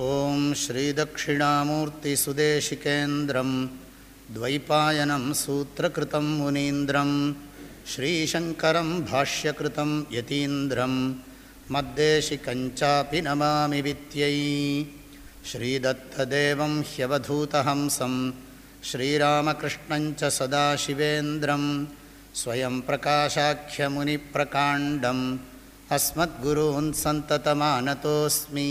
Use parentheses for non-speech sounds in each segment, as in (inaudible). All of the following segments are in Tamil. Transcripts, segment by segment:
ॐ श्रीदक्षिणामूर्तिसुदेशिकेन्द्रं द्वैपायनं सूत्रकृतं मुनीन्द्रं श्रीशङ्करं भाष्यकृतं यतीन्द्रं मद्देशिकञ्चापि नमामि वित्यै। श्रीदत्तदेवं ह्यवधूतहंसं श्रीरामकृष्णञ्च सदाशिवेन्द्रं स्वयं प्रकाशाख्यमुनिप्रकाण्डम् अस्मद्गुरून् सन्ततमानतोऽस्मि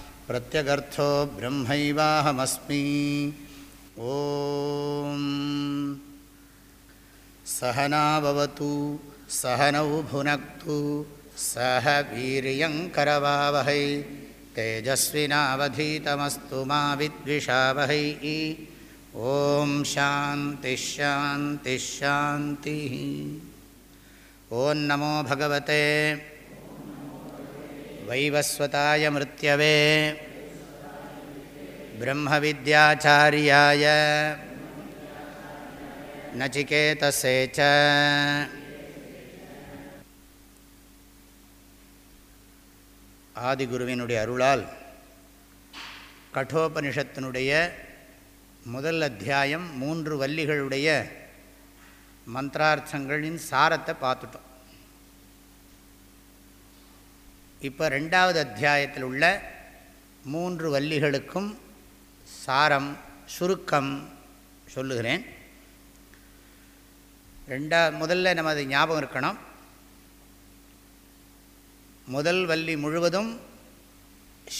प्रत्यगर्थो ब्रह्मैवाहमस्मि। ॐ। सहनावतु सहनौ भुनक्तु सह वीर्यङ्करवावहै तेजस्विनावधीतमस्तु मा विद्विषावहै। ॐ शान्तिश्शान्तिश्शान्तिः ॐ नमो भगवते वैवस्वताय मृत्यवे ब्रह्मविद्याचार्याय नचिकेतसे च ஆதிகுருவினுடைய அருளால் கட்டோபனிஷத்தினுடைய முதல் அத்தியாயம் மூன்று வள்ளிகளுடைய மந்திரார்த்தங்களின் சாரத்தை பார்த்துட்டோம் இப்போ ரெண்டாவது அத்தியாயத்தில் உள்ள மூன்று வள்ளிகளுக்கும் சாரம் சுருக்கம் சொல்லுகிறேன். ரெண்டா முதல்ல நம்ம அது ஞாபகம் இருக்கணும். முதல் வள்ளி முழுவதும்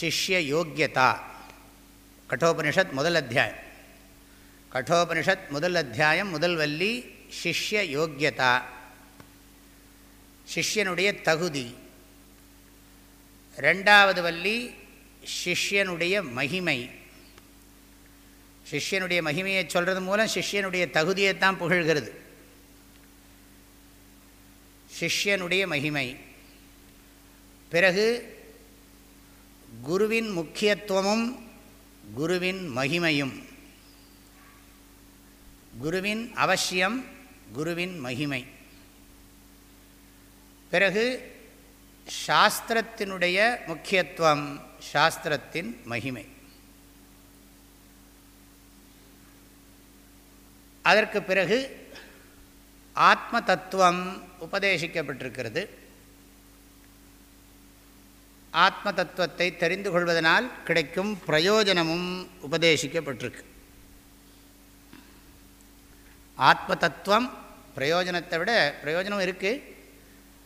சிஷ்ய யோக்கியதா கட்டோபனிஷத் முதல் அத்தியாயம். கட்டோபனிஷத் முதல் அத்தியாயம் முதல் வள்ளி சிஷ்ய யோக்கியதா சிஷ்யனுடைய தகுதி. ரெண்டாவது வள்ளி சிஷ்யனுடைய மகிமை. சிஷ்யனுடைய மகிமையை சொல்கிறது மூலம் சிஷ்யனுடைய தகுதியைத்தான் புகழ்கிறது. சிஷ்யனுடைய மகிமை. பிறகு குருவின் முக்கியத்துவமும் குருவின் மகிமையும். குருவின் அவசியம் குருவின் மகிமை. பிறகு சாஸ்திரத்தினுடைய முக்கியத்துவம் சாஸ்திரத்தின் மகிமை. அதற்கு பிறகு ஆத்ம தத்துவம் உபதேசிக்கப்பட்டிருக்கிறது. ஆத்ம தத்துவத்தை தெரிந்து கொள்வதனால் கிடைக்கும் பிரயோஜனமும் உபதேசிக்கப்பட்டிருக்கு. ஆத்ம தத்துவம் பிரயோஜனத்தை விட பிரயோஜனம் இருக்குது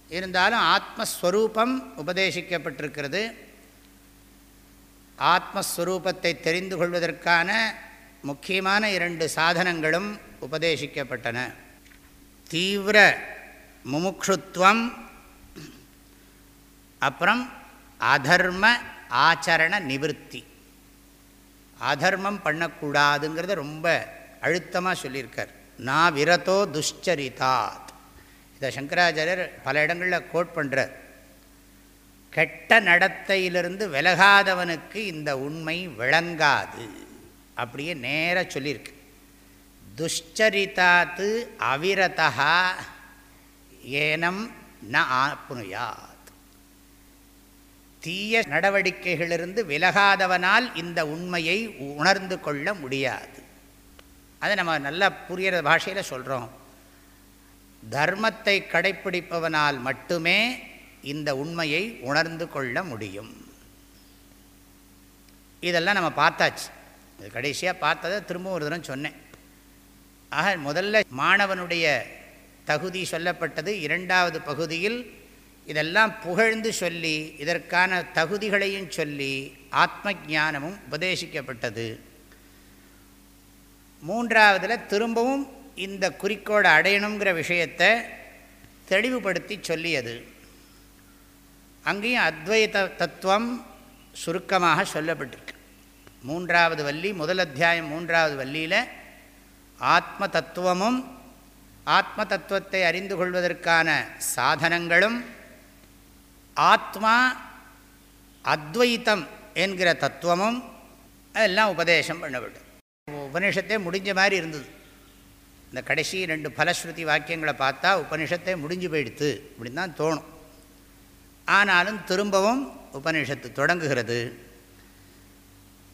இருந்தாலும் ஆத்மஸ்வரூபம் உபதேசிக்கப்பட்டிருக்கிறது. ஆத்மஸ்வரூபத்தை தெரிந்து கொள்வதற்கான முக்கியமான இரண்டு சாதனங்களும் உபதேசிக்கப்பட்டன. தீவிர முமுட்சுத்துவம் அப்புறம் அதர்ம ஆச்சரண நிவர்த்தி. அதர்மம் பண்ணக்கூடாதுங்கிறத ரொம்ப அழுத்தமாக சொல்லியிருக்கார். நான் விரதோ துஷ்சரிதாத். இதை சங்கராச்சாரியர் பல இடங்களில் கோட் பண்ணுறார் கெட்ட நடத்தையிலிருந்து விலகாதவனுக்கு இந்த உண்மை விளங்காது அப்படியே நேராக சொல்லியிருக்கு. துஷ்சரித்தாத்து அவிரதா ஏனம் ந ஆப்னுயாத். தீய நடவடிக்கைகளிலிருந்து விலகாதவனால் இந்த உண்மையை உணர்ந்து கொள்ள முடியாது. அதை நம்ம நல்லா புரிகிற பாஷையில் சொல்கிறோம் தர்மத்தை கடைப்பிடிப்பவனால் மட்டுமே இந்த உண்மையை உணர்ந்து கொள்ள முடியும். இதெல்லாம் நம்ம பார்த்தாச்சு. இது கடைசியாக பார்த்ததை திரும்ப ஒரு தரம் சொன்னேன். ஆக முதல்ல மாணவனுடைய தகுதி சொல்லப்பட்டது. இரண்டாவது பகுதியில் இதெல்லாம் புகழ்ந்து சொல்லி இதற்கான தகுதிகளையும் சொல்லி ஆத்ம ஜானமும் உபதேசிக்கப்பட்டது. மூன்றாவதில் திரும்பவும் இந்த குறிக்கோடு அடையணுங்கிற விஷயத்தை தெளிவுபடுத்தி சொல்லியது. அங்கேயும் அத்வைத தத்துவம் சுருக்கமாக சொல்லப்பட்டிருக்கு. மூன்றாவது வள்ளி முதல் அத்தியாயம் மூன்றாவது வள்ளியில் ஆத்ம தத்துவமும் ஆத்ம தத்துவத்தை அறிந்து கொள்வதற்கான சாதனங்களும் ஆத்மா அத்வைத்தம் என்கிற தத்துவமும் அதெல்லாம் உபதேசம் பண்ணப்பட்டு உபநிஷத்தே முடிஞ்ச மாதிரி இருந்தது. இந்த கடைசி ரெண்டு பலஸ்ருதி வாக்கியங்களை பார்த்தா உபனிஷத்தை முடிஞ்சு போயிடுத்து அப்படின்னு தான் தோணும். ஆனாலும் திரும்பவும் உபனிஷத்து தொடங்குகிறது.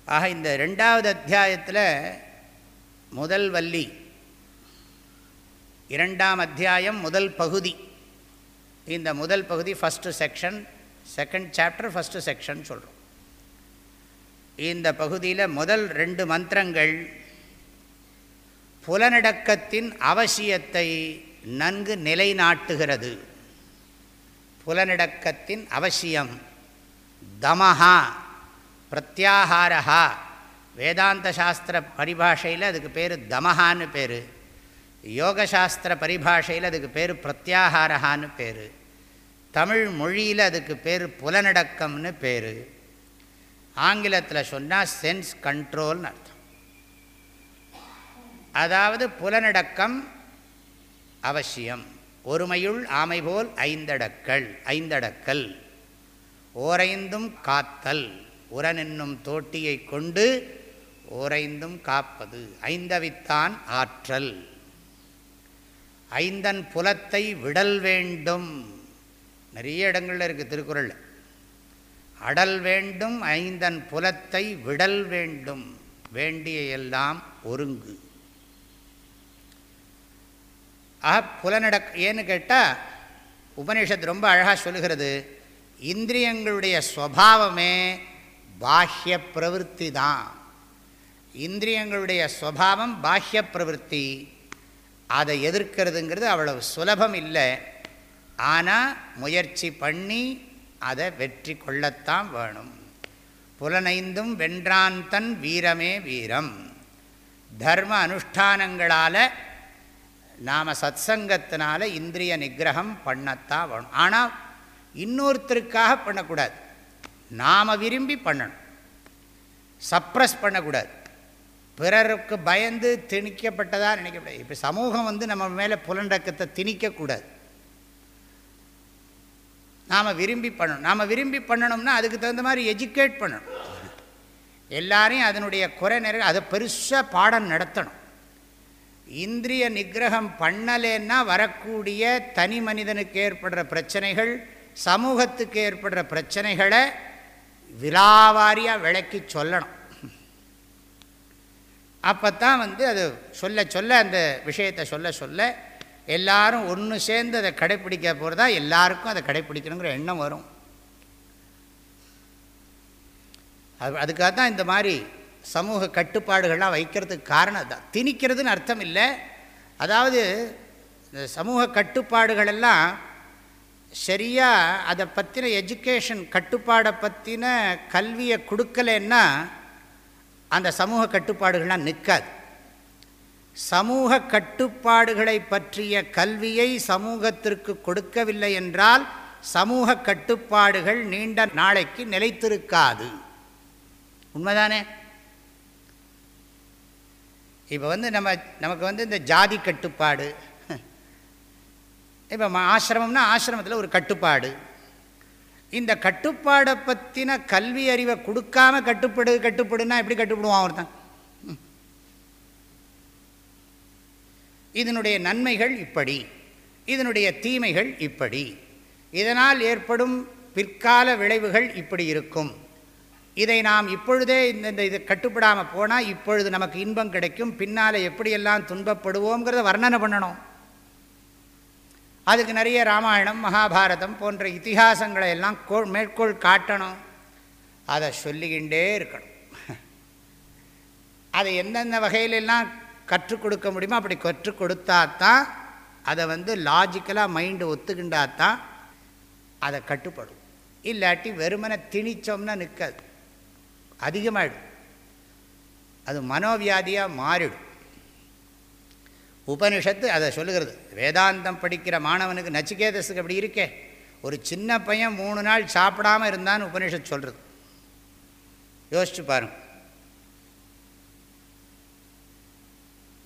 ஆக இந்த ரெண்டாவது அத்தியாயத்தில் முதல் வள்ளி இரண்டாம் அத்தியாயம் முதல் பகுதி. இந்த முதல் பகுதி first section second chapter first section சொல்கிறோம் இந்த பகுதியில் முதல் ரெண்டு மந்திரங்கள் புலனடக்கத்தின் அவசியத்தை நன்கு நிலைநாட்டுகிறது. புலனடக்கத்தின் அவசியம் தமஹா பிரத்யாகாரஹா வேதாந்த சாஸ்திர பரிபாஷையில் அதுக்கு பேர் தமஹான்னு பேர். யோகசாஸ்திர பரிபாஷையில் அதுக்கு பேர் பிரத்யாகாரஹான்னு பேர். தமிழ் மொழியில் அதுக்கு பேர் புலனடக்கம்னு பேர். ஆங்கிலத்தில் சொன்னால் சென்ஸ் கண்ட்ரோல்னு அதாவது புலனடக்கம் அவசியம். ஒருமையுள் ஆமை போல் ஐந்தடக்கள் ஐந்தடக்கல். ஓரைந்தும் காத்தல் உரனென்னும் தோட்டியை கொண்டு ஓரைந்தும் காப்பது ஐந்தவித்தான் ஆற்றல். ஐந்தன் புலத்தை விடல் வேண்டும். நிறைய இடங்களில் இருக்குது திருக்குறள் அடல் வேண்டும் ஐந்தன் புலத்தை விடல் வேண்டும். வேண்டிய எல்லாம் ஒருங்கு. ஆக புலனடக் ஏன்னு கேட்டால் உபனிஷத் ரொம்ப அழகாக சொல்லுகிறது இந்திரியங்களுடைய ஸ்வபாவமே பாஹ்ய பிரவருத்தி தான். இந்திரியங்களுடைய ஸ்வபாவம் பாஹ்ய பிரவருத்தி. அதை எதிர்க்கிறதுங்கிறது அவ்வளவு சுலபம் இல்லை. ஆனால் முயற்சி பண்ணி அதை வெற்றி கொள்ளத்தான் வேணும். புலனைந்தும் வென்றான் தன் வீரமே வீரம். தர்ம அனுஷ்டானங்களால் நாம் சத்சங்கத்தினால இந்திரிய நிகிரகம் பண்ணத்தான் வேணும் ஆனால் இன்னொருத்தருக்காக பண்ணக்கூடாது. நாம் விரும்பி பண்ணணும். சப்ரஸ் பண்ணக்கூடாது. பிறருக்கு பயந்து திணிக்கப்பட்டதாக நினைக்கக்கூடாது இப்போ சமூகம் வந்து நம்ம மேலே புலண்டக்கத்தை திணிக்கக்கூடாது. நாம் விரும்பி பண்ணணும். நாம் விரும்பி பண்ணணும்னா அதுக்கு தகுந்த மாதிரி எஜுகேட் பண்ணணும். எல்லாரையும் அதனுடைய குறை நிறைய அதை பெருசாக பாடம் நடத்தணும். இந்திரிய நிகிரகம் பண்ணலேன்னா வரக்கூடிய தனி மனிதனுக்கு ஏற்படுற பிரச்சனைகள் சமூகத்துக்கு ஏற்படுற பிரச்சனைகளை விலாவாரியாக விளக்கி சொல்லணும். அப்போ தான் வந்து அது சொல்ல சொல்ல அந்த விஷயத்தை சொல்ல சொல்ல எல்லாரும் ஒன்று சேர்ந்து அதை கடைப்பிடிக்க போகிறதா எல்லாருக்கும் அதை கடைப்பிடிக்கணுங்கிற எண்ணம் வரும். அது அதுக்காக தான் இந்த மாதிரி சமூக கட்டுப்பாடுகள்லாம் வைக்கிறதுக்கு காரணம் தான் திணிக்கிறதுன்னு அர்த்தம் இல்லை அதாவது இந்த சமூக கட்டுப்பாடுகளெல்லாம் சரியாக அதை பற்றின எஜுகேஷன் கட்டுப்பாடை பற்றின கல்வியை கொடுக்கலன்னா அந்த சமூக கட்டுப்பாடுகள்லாம் நிற்காது. சமூக கட்டுப்பாடுகளை பற்றிய கல்வியை சமூகத்திற்கு கொடுக்கவில்லை என்றால் சமூக கட்டுப்பாடுகள் நீண்ட நாளைக்கு நிலைத்திருக்காது. உண்மைதானே? இப்போ வந்து நம்ம நமக்கு வந்து இந்த ஜாதி கட்டுப்பாடு. இப்போ ஆசிரமம்னா ஆசிரமத்தில் ஒரு கட்டுப்பாடு. இந்த கட்டுப்பாடை பற்றின கல்வி அறிவை கொடுக்காம கட்டுப்படு கட்டுப்படுன்னா எப்படி கட்டுப்படுவான் ஒருத்தன்? இதனுடைய நன்மைகள் இப்படி. இதனுடைய தீமைகள் இப்படி. இதனால் ஏற்படும் பிற்கால விளைவுகள் இப்படி இருக்கும். இதை நாம் இப்பொழுதே இந்த இது கட்டுப்படாமல் போனால் இப்பொழுது நமக்கு இன்பம் கிடைக்கும். பின்னால் எப்படியெல்லாம் துன்பப்படுவோங்கிறத வர்ணனை பண்ணணும். அதுக்கு நிறைய ராமாயணம் மகாபாரதம் போன்ற இத்திஹாசங்களை எல்லாம் கோ மேற்கோள் காட்டணும். அதை சொல்லிக்கிண்டே இருக்கணும். அதை எந்தெந்த வகையிலெல்லாம் கற்றுக் கொடுக்க முடியுமோ அப்படி கற்றுக் கொடுத்தா தான் அதை வந்து லாஜிக்கலாக மைண்டு ஒத்துக்கிண்டாதான் அதை கட்டுப்படும். இல்லாட்டி வெறுமனை திணிச்சோம்னா நிற்காது அதிகமாகிடும் அது மனோவியாதியாக மாறிடும். உபனிஷத்து அதை சொல்லுகிறது. வேதாந்தம் படிக்கிற மாணவனுக்கு நச்சிகேதஸுக்கு அப்படி இருக்கே. ஒரு சின்ன பையன் மூணு நாள் சாப்பிடாமல் இருந்தான்னு உபனிஷத்து சொல்கிறது யோசிச்சு பாருங்க.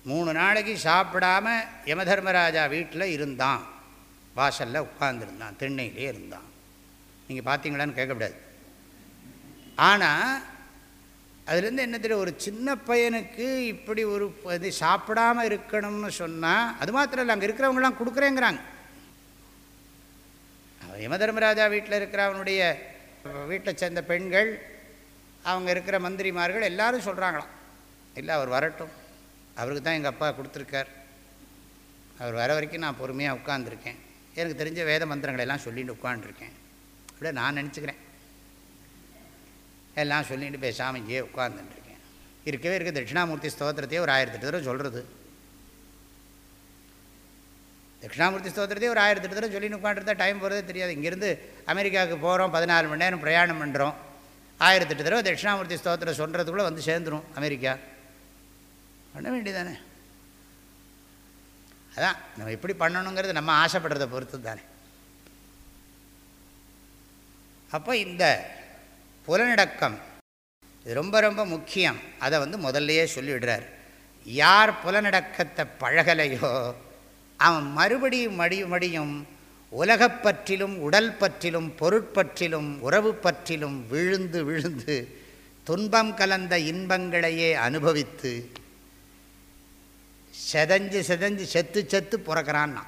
மூணு நாளைக்கு சாப்பிடாம யமதர்மராஜா வீட்டில் இருந்தான். வாசலில் உட்கார்ந்துருந்தான். திண்ணையிலே இருந்தான். நீங்கள் பார்த்தீங்களான்னு கேட்கக்கூடாது ஆனால் அதுலேருந்து என்ன தெரியும் ஒரு சின்ன பையனுக்கு இப்படி ஒரு இது சாப்பிடாம இருக்கணும்னு சொன்னால் அது மாத்திரம் இல்லை அங்கே இருக்கிறவங்களாம் கொடுக்குறேங்கிறாங்க. அவன் யமதர்மராஜா வீட்டில் இருக்கிற அவனுடைய வீட்டை சேர்ந்த பெண்கள் அவங்க இருக்கிற மந்திரிமார்கள் எல்லாரும் சொல்கிறாங்களாம் இல்லை அவர் வரட்டும். அவருக்கு தான் எங்கள் அப்பா கொடுத்துருக்கார். அவர் வர வரைக்கும் நான் பொறுமையாக உட்காந்துருக்கேன் எனக்கு தெரிஞ்ச வேத மந்திரங்களை எல்லாம் சொல்லிட்டு உட்காந்துருக்கேன் அப்படியே நான் நினச்சிக்கிறேன். எல்லாம் சொல்லிட்டு பேசாமல் இங்கேயே உட்காந்துட்டுருக்கேன் இருக்கவே இருக்க தட்சிணாமூர்த்தி ஸ்தோத்திரத்தையே ஒரு ஆயிரத்தெட்டு தடவை சொல்கிறது தட்சிணாமூர்த்தி ஸ்தோத்திரத்தையே ஒரு ஆயிரத்தெட்டு தடவை சொல்லிட்டு உட்காந்துருந்தா டைம் போகிறதே தெரியாது. இங்கேருந்து அமெரிக்காவுக்கு போகிறோம் பதினாலு மணி நேரம் பிரயாணம் பண்ணுறோம் ஆயிரத்தெட்டு தடவை தட்சிணாமூர்த்தி ஸ்தோத்திரம் சொல்கிறதுக்குள்ளே வந்து சேர்ந்துடும் அமெரிக்கா. பண்ண வேண்டியதானே அதான் நம்ம எப்படி பண்ணணுங்கிறது நம்ம ஆசைப்படுறதை பொறுத்து தானே அப்போ இந்த புலனடக்கம். இது ரொம்ப ரொம்ப முக்கியம். அதை வந்து முதல்லையே சொல்லிவிடுறார். யார் புலனடக்கத்தை பழகலையோ அவன் மறுபடியும் மடியும் மடியும் உலகப் பற்றிலும் உடல் பற்றிலும் பொருட்பற்றிலும் உறவு பற்றிலும் விழுந்து விழுந்து துன்பம் கலந்த இன்பங்களையே அனுபவித்து செதஞ்சு செதஞ்சு செத்து செத்து பிறக்கிறான்னா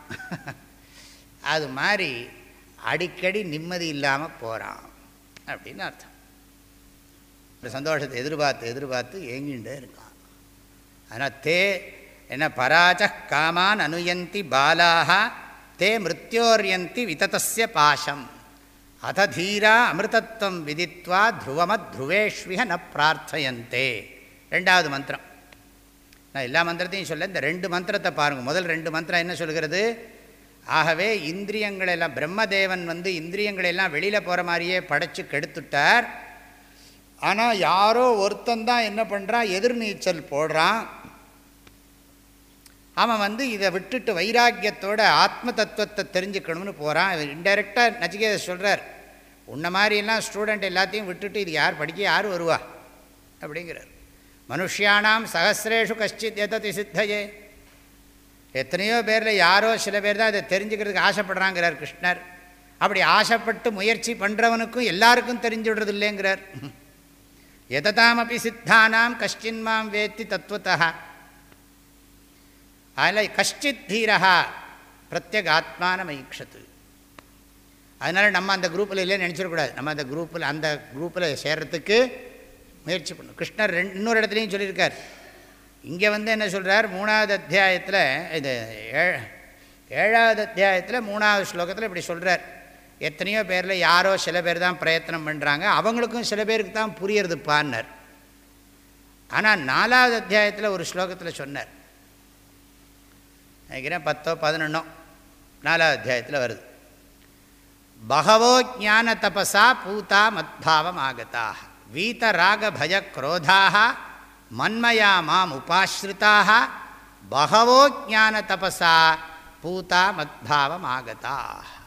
அது மாதிரி அடிக்கடி நிம்மதி இல்லாமல் போகிறான் அப்படின்னு அர்த்தம். ஒரு சந்தோஷத்தை எதிர்பார்த்து எதிர்பார்த்து ஏங்கிண்டே இருக்கான். ஆனால் தே என்ன பராஜ காமான் அனுயந்தி பாலாக தே மிருத்யோரியந்தி விததஸ்ய பாஷம். அத தீரா அமிர்தத்வம் விதித்வா த்ருவமத் த்ருவேஷ்விக ந பிரார்த்தயந்தே. ரெண்டாவது மந்திரம். நான் எல்லா மந்திரத்தையும் சொல்ல இந்த ரெண்டு மந்திரத்தை பாருங்கள் முதல் ரெண்டு மந்திரம் என்ன சொல்கிறது? ஆகவே இந்திரியங்களெல்லாம் பிரம்மதேவன் வந்து இந்திரியங்களெல்லாம் வெளியில் போகிற மாதிரியே படைச்சு கெடுத்துட்டார். ஆனால் யாரோ ஒருத்தந்தான் என்ன பண்ணுறான் எதிர்நீச்சல் போடுறான். அவன் வந்து இதை விட்டுட்டு வைராக்கியத்தோட ஆத்ம தத்துவத்தை தெரிஞ்சுக்கணும்னு போகிறான் இன்டெரக்டாக நச்சிகேத சொல்கிறார் உன்ன மாதிரிலாம் ஸ்டூடெண்ட் எல்லாத்தையும் விட்டுட்டு இது யார் படிக்க? யார் வருவா? அப்படிங்கிறார். மனுஷியானாம் சகசிரேஷு கஷ்டித் எததி சித்தையே. எத்தனையோ பேரில் யாரோ சில பேர் தான் இதை தெரிஞ்சுக்கிறதுக்கு ஆசைப்படுறாங்கிறார் கிருஷ்ணர். அப்படி ஆசைப்பட்டு முயற்சி பண்ணுறவனுக்கும் எல்லாருக்கும் தெரிஞ்சு விடுறது இல்லைங்கிறார் எததாமப்பி சித்தானாம் கஷ்டின்மாம் வேத்தி தத்துவத்தா அதில் கஷ்டித் தீரா பிரத்யேக ஆத்மான ஈக்ஷத்து அதனால் நம்ம அந்த குரூப்பில் இல்லைன்னு நினச்சிடக்கூடாது. நம்ம அந்த குரூப்பில் அந்த குரூப்பில் சேர்கிறதுக்கு முயற்சி பண்ணும் கிருஷ்ணர் ரெண்டு இன்னொரு இடத்துலையும் சொல்லியிருக்கார். இங்கே வந்து என்ன சொல்கிறார் மூணாவது அத்தியாயத்தில் இது ஏழாவது அத்தியாயத்தில் மூணாவது ஸ்லோகத்தில் இப்படி சொல்கிறார் எத்தனையோ பேரில் யாரோ சில பேர் தான் பிரயத்தனம் பண்ணுறாங்க அவங்களுக்கும் சில பேருக்கு தான் புரியறதுப்பான்னார். ஆனால் நாலாவது அத்தியாயத்தில் ஒரு ஸ்லோகத்தில் சொன்னார். நினைக்கிறேன் பத்தோ பதினொன்னோ நாலாவது அத்தியாயத்தில் வருது. பகவோ ஜான தபசா பூதா மத்பாவம் ஆகத்தா வீத ராக பய குரோதாக மன்மயா மாம் உபாஸ்ருதாக பகவோ ஜான தபசா பூதா மத்பாவம் ஆகதாக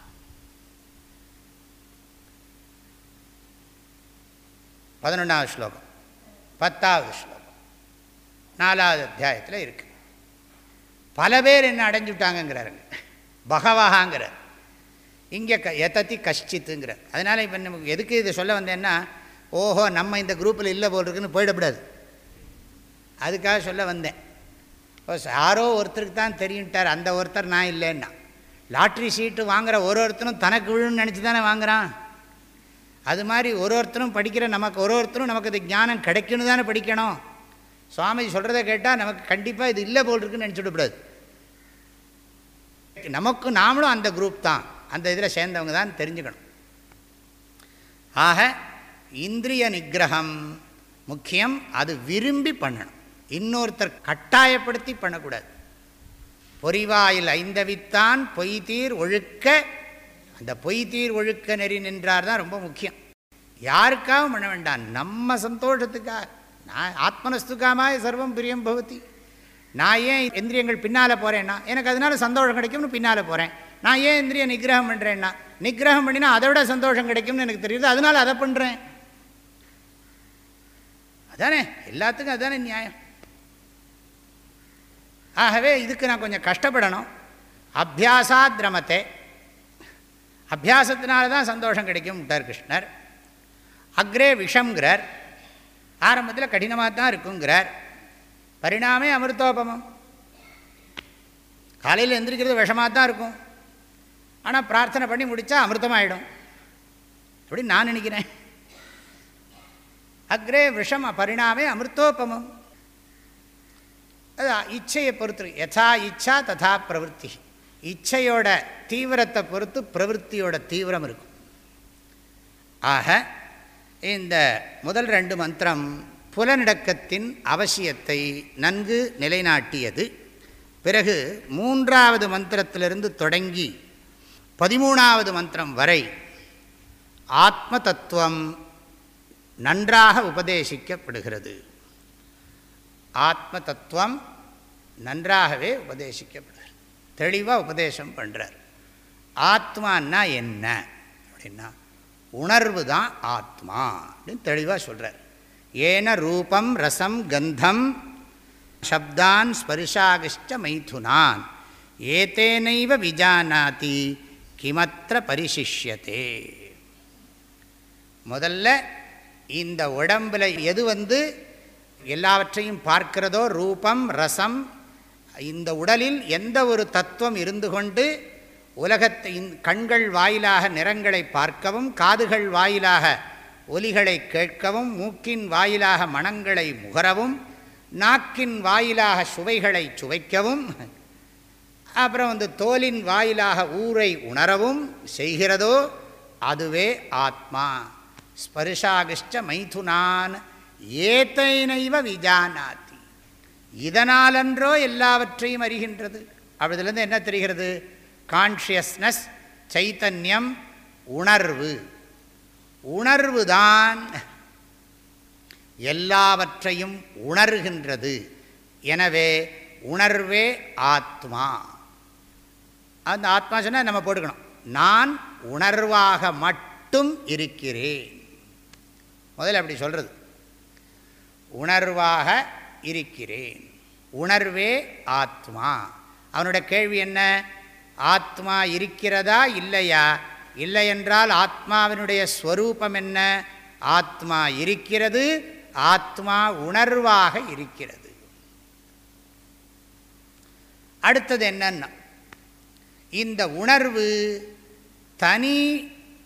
பதினொன்றாவது ஸ்லோகம். பத்தாவது ஸ்லோகம். நாலாவது அத்தியாயத்தில் இருக்குது பல பேர் என்ன அடைஞ்சுட்டாங்கங்கிறாருங்க பகவஹாங்கிறார் இங்கே க எத்தத்தி கஷ்டித்துங்கிறார். அதனால் இப்போ நமக்கு எதுக்கு இதை சொல்ல வந்தேன்னா ஓஹோ நம்ம இந்த குரூப்பில் இல்லை போல் இருக்குன்னு போயிடக்கூடாது. அதுக்காக சொல்ல வந்தேன். இப்போ யாரோ ஒருத்தருக்கு தான் தெரியுன்ட்டார் அந்த ஒருத்தர் நான் இல்லைன்னா. லாட்ரி சீட்டு வாங்குகிற ஒரு ஒருத்தரும் தனக்கு விழுன்னு நினச்சி தானே வாங்குகிறான் அது மாதிரி ஒரு ஒருத்தரும் படிக்கிற நமக்கு ஒரு ஒருத்தரும் நமக்கு இது ஞானம் கிடைக்கணும் தானே படிக்கணும். சுவாமி சொல்கிறத கேட்டால் நமக்கு கண்டிப்பாக இது இல்லை போல் இருக்குன்னு நினச்சிவிடக்கூடாது நமக்கு நாமளும் அந்த குரூப் தான். அந்த இதில் சேர்ந்தவங்க தான் தெரிஞ்சுக்கணும். ஆக இந்திரிய நிகிரகம் முக்கியம் அது விரும்பி பண்ணணும். இன்னொருத்தர் கட்டாயப்படுத்தி பண்ணக்கூடாது. பொறிவாயில் ஐந்தவித்தான் பொய்தீர் ஒழுக்க அந்த பொய்தீர் ஒழுக்க நெறி நின்றார் தான் ரொம்ப முக்கியம். யாருக்காகவும் பண்ண வேண்டாம். நம்ம சந்தோஷத்துக்காக. நான் ஆத்மனஸ்துக்காமாய் சர்வம் பிரியம் பவதி. நான் ஏன் இந்திரியங்கள் பின்னால் போகிறேன்னா எனக்கு அதனால சந்தோஷம் கிடைக்கும்னு பின்னால் போகிறேன் நான் ஏன் இந்திரிய நிகிரகம் பண்ணுறேன்னா நிகிரகம் பண்ணினா அதை விட சந்தோஷம் கிடைக்கும்னு எனக்கு தெரியுது. அதனால் அதை பண்ணுறேன் அதானே? எல்லாத்துக்கும் அதானே நியாயம். ஆகவே இதுக்கு நான் கொஞ்சம் கஷ்டப்படணும். அபியாசாத் ரமத்தை அபியாசத்தினால தான் சந்தோஷம் கிடைக்கும் விட்டார் கிருஷ்ணர். அக்ரே விஷங்கிறார் ஆரம்பத்தில் கடினமாக தான் இருக்குங்கிறார். பரிணாமே அமிர்தோபமம். காலையில் எந்திரிக்கிறது விஷமாக தான் இருக்கும். ஆனால் பிரார்த்தனை பண்ணி முடித்தா அமிர்தமாயிடும். அப்படின்னு நான் நினைக்கிறேன். அக்ரே விஷம் பரிணாமே அமிர்தோபமம். அது இச்சையை பொறுத்து யதா இச்சா ததா பிரவருத்தி. இச்சையோட தீவிரத்தை பொறுத்து பிரவருத்தியோட தீவிரம் இருக்கும். ஆக இந்த முதல் ரெண்டு மந்திரம் புலநடக்கத்தின் அவசியத்தை நன்கு நிலைநாட்டியது. பிறகு மூன்றாவது மந்திரத்திலிருந்து தொடங்கி பதிமூணாவது மந்திரம் வரை ஆத்ம தத்துவம் நன்றாக உபதேசிக்கப்படுகிறது. ஆத்ம தத்துவம் நன்றாகவே உபதேசிக்கப்படுகிறது. தெளிவாக உபதேசம் பண்ணுறார் ஆத்மான்னா என்ன? அப்படின்னா உணர்வு தான் ஆத்மா அப்படின்னு தெளிவாக சொல்கிறார் ஏன ரூபம் ரசம் கந்தம் சப்தான் ஸ்பரிசாகிஷ்ட மைதுனான். ஏத்தேனைவ விஜானாதி கிமத்திர பரிசிஷ்யத்தே முதல்ல இந்த உடம்பில் எது வந்து எல்லாவற்றையும் பார்க்கிறதோ ரூபம் ரசம் இந்த உடலில் எந்த ஒரு தத்துவம் இருந்து கொண்டு உலகத்தை கண்கள் வாயிலாக நிறங்களை பார்க்கவும் காதுகள் வாயிலாக ஒலிகளை கேட்கவும் மூக்கின் வாயிலாக மனங்களை முகரவும் நாக்கின் வாயிலாக சுவைகளை சுவைக்கவும் அப்புறம் வந்து தோலின் வாயிலாக ஊரை உணரவும் செய்கிறதோ அதுவே ஆத்மா. ஸ்பர்ஷாகிஷ்ட மைதுனான் ஏத்தைனைவ விஜானாத். இதனாலன்றோ எல்லாவற்றையும் அறிகின்றது. அப்படிலேருந்து என்ன தெரிகிறது? கான்ஷியஸ்னஸ் சைத்தன்யம் உணர்வு. உணர்வு தான் எல்லாவற்றையும் உணர்கின்றது. எனவே உணர்வே ஆத்மா. அந்த ஆத்மா சொன்னால் நம்ம போட்டுக்கணும். நான் உணர்வாக மட்டும் இருக்கிறேன். முதல்ல அப்படி சொல்கிறது உணர்வாக இருக்கிறேன். உணர்வே ஆத்மா. அவனுடைய கேள்வி என்ன? ஆத்மா இருக்கிறதா இல்லையா? இல்லை என்றால் ஆத்மாவினுடைய ஸ்வரூபம் என்ன? ஆத்மா இருக்கிறது ஆத்மா உணர்வாக இருக்கிறது. அடுத்தது என்னன்னா இந்த உணர்வு தனி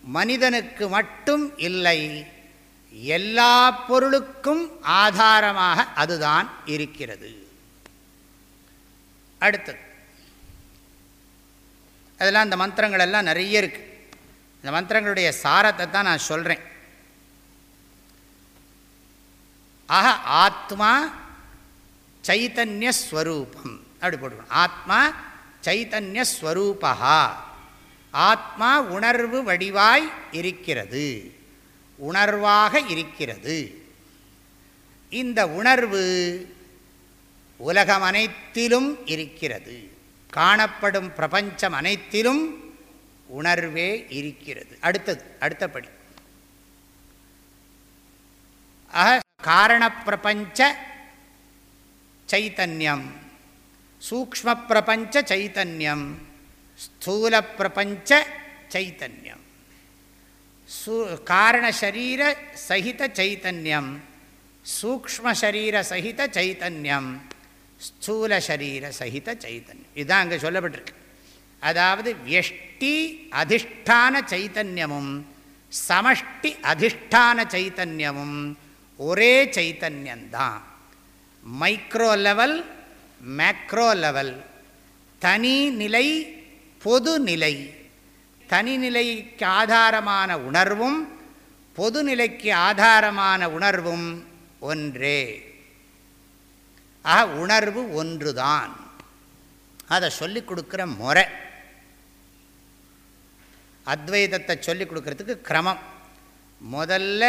மனிதனுக்கு மட்டும் இல்லை எல்லா பொருளுக்கும் ஆதாரமாக அதுதான் இருக்கிறது. அடுத்தது. அதெல்லாம் இந்த மந்திரங்கள் எல்லாம் நிறைய இருக்குது இந்த மந்திரங்களுடைய சாரத்தை தான் நான் சொல்கிறேன் ஆக ஆத்மா சைத்தன்யஸ்வரூபம் அப்படி போட்டுக்கணும். ஆத்மா சைத்தன்யஸ்வரூபா ஆத்மா உணர்வு வடிவாய் இருக்கிறது. உணர்வாக இருக்கிறது. இந்த உணர்வு உலகம் அனைத்திலும் இருக்கிறது. காணப்படும் பிரபஞ்சம் அனைத்திலும் உணர்வே இருக்கிறது. அடுத்தது அடுத்தபடி. ஆக காரணப்பிரபஞ்ச சைத்தன்யம் சூக்ம பிரபஞ்ச சைத்தன்யம் ஸ்தூல பிரபஞ்ச சைத்தன்யம் சூ காரணசரீர சகித சைத்தன்யம் சூக்மசரீர சகித சைத்தன்யம் ஸ்தூல சரீர சகித சைத்தன்யம் இதுதான் அங்கே சொல்லப்பட்டிருக்கு. அதாவது வியஷ்டி அதிஷ்டான சைத்தன்யமும் சமஷ்டி அதிஷ்டான சைத்தன்யமும் ஒரே சைத்தன்யந்தான் மைக்ரோ லெவல் மேக்ரோ லெவல் தனி நிலை பொது நிலை. தனிநிலைக்கு ஆதாரமான உணர்வும் பொதுநிலைக்கு ஆதாரமான உணர்வும் ஒன்றே. ஆக உணர்வு ஒன்றுதான். அதை சொல்லிக் கொடுக்குற முறை. அத்வைதத்தை சொல்லிக் கொடுக்கறதுக்கு கிரமம். முதல்ல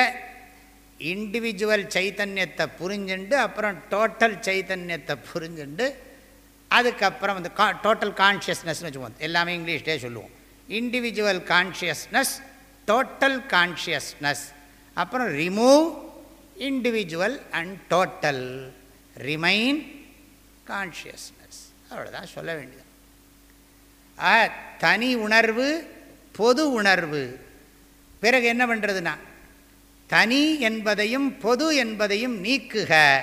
இண்டிவிஜுவல் சைத்தன்யத்தை புரிஞ்சுண்டு அப்புறம் டோட்டல் சைத்தன்யத்தை புரிஞ்சுண்டு அதுக்கப்புறம் வந்து கா டோட்டல் கான்ஷியஸ்னஸ்னு வச்சுக்குவோம். எல்லாமே இங்கிலீஷ்லேயே சொல்லுவோம். இண்டிவிஜுவல் கான்ஷியஸ்னஸ் டோட்டல் கான்ஷியஸ்னஸ் அப்புறம் remove individual and total remain consciousness அவ்வளோதான் சொல்ல வேண்டியது. ஆ தனி உணர்வு பொது உணர்வு. பிறகு என்ன பண்ணுறதுனா தனி என்பதையும் பொது என்பதையும் நீக்குக.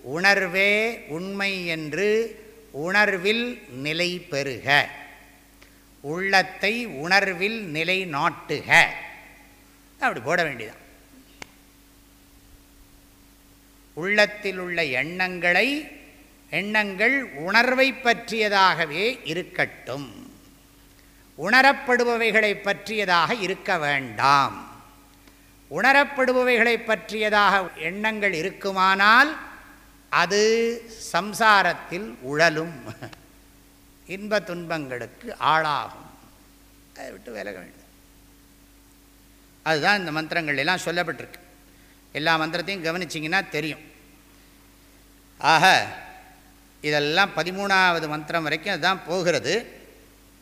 உணர்வே உண்மை என்று உணர்வில் நிலை பெறுக. உள்ளத்தை உணர்வில் நிலை நாட்டுக. அப்படி போட வேண்டியதான் உள்ளத்தில் உள்ள எண்ணங்களை எண்ணங்கள் உணர்வை பற்றியதாகவே இருக்கட்டும். உணரப்படுபவைகளை பற்றியதாக இருக்க வேண்டாம். உணரப்படுபவைகளை பற்றியதாக எண்ணங்கள் இருக்குமானால் அது சம்சாரத்தில் உழலும். இன்ப துன்பங்களுக்கு ஆளாகும். அதை விட்டு விலக வேண்டும். அதுதான் இந்த மந்திரங்கள் எல்லாம் சொல்லப்பட்டிருக்கு. எல்லா மந்திரத்தையும் கவனிச்சிங்கன்னா தெரியும். ஆக இதெல்லாம் பதிமூணாவது மந்திரம் வரைக்கும் அதுதான் போகிறது.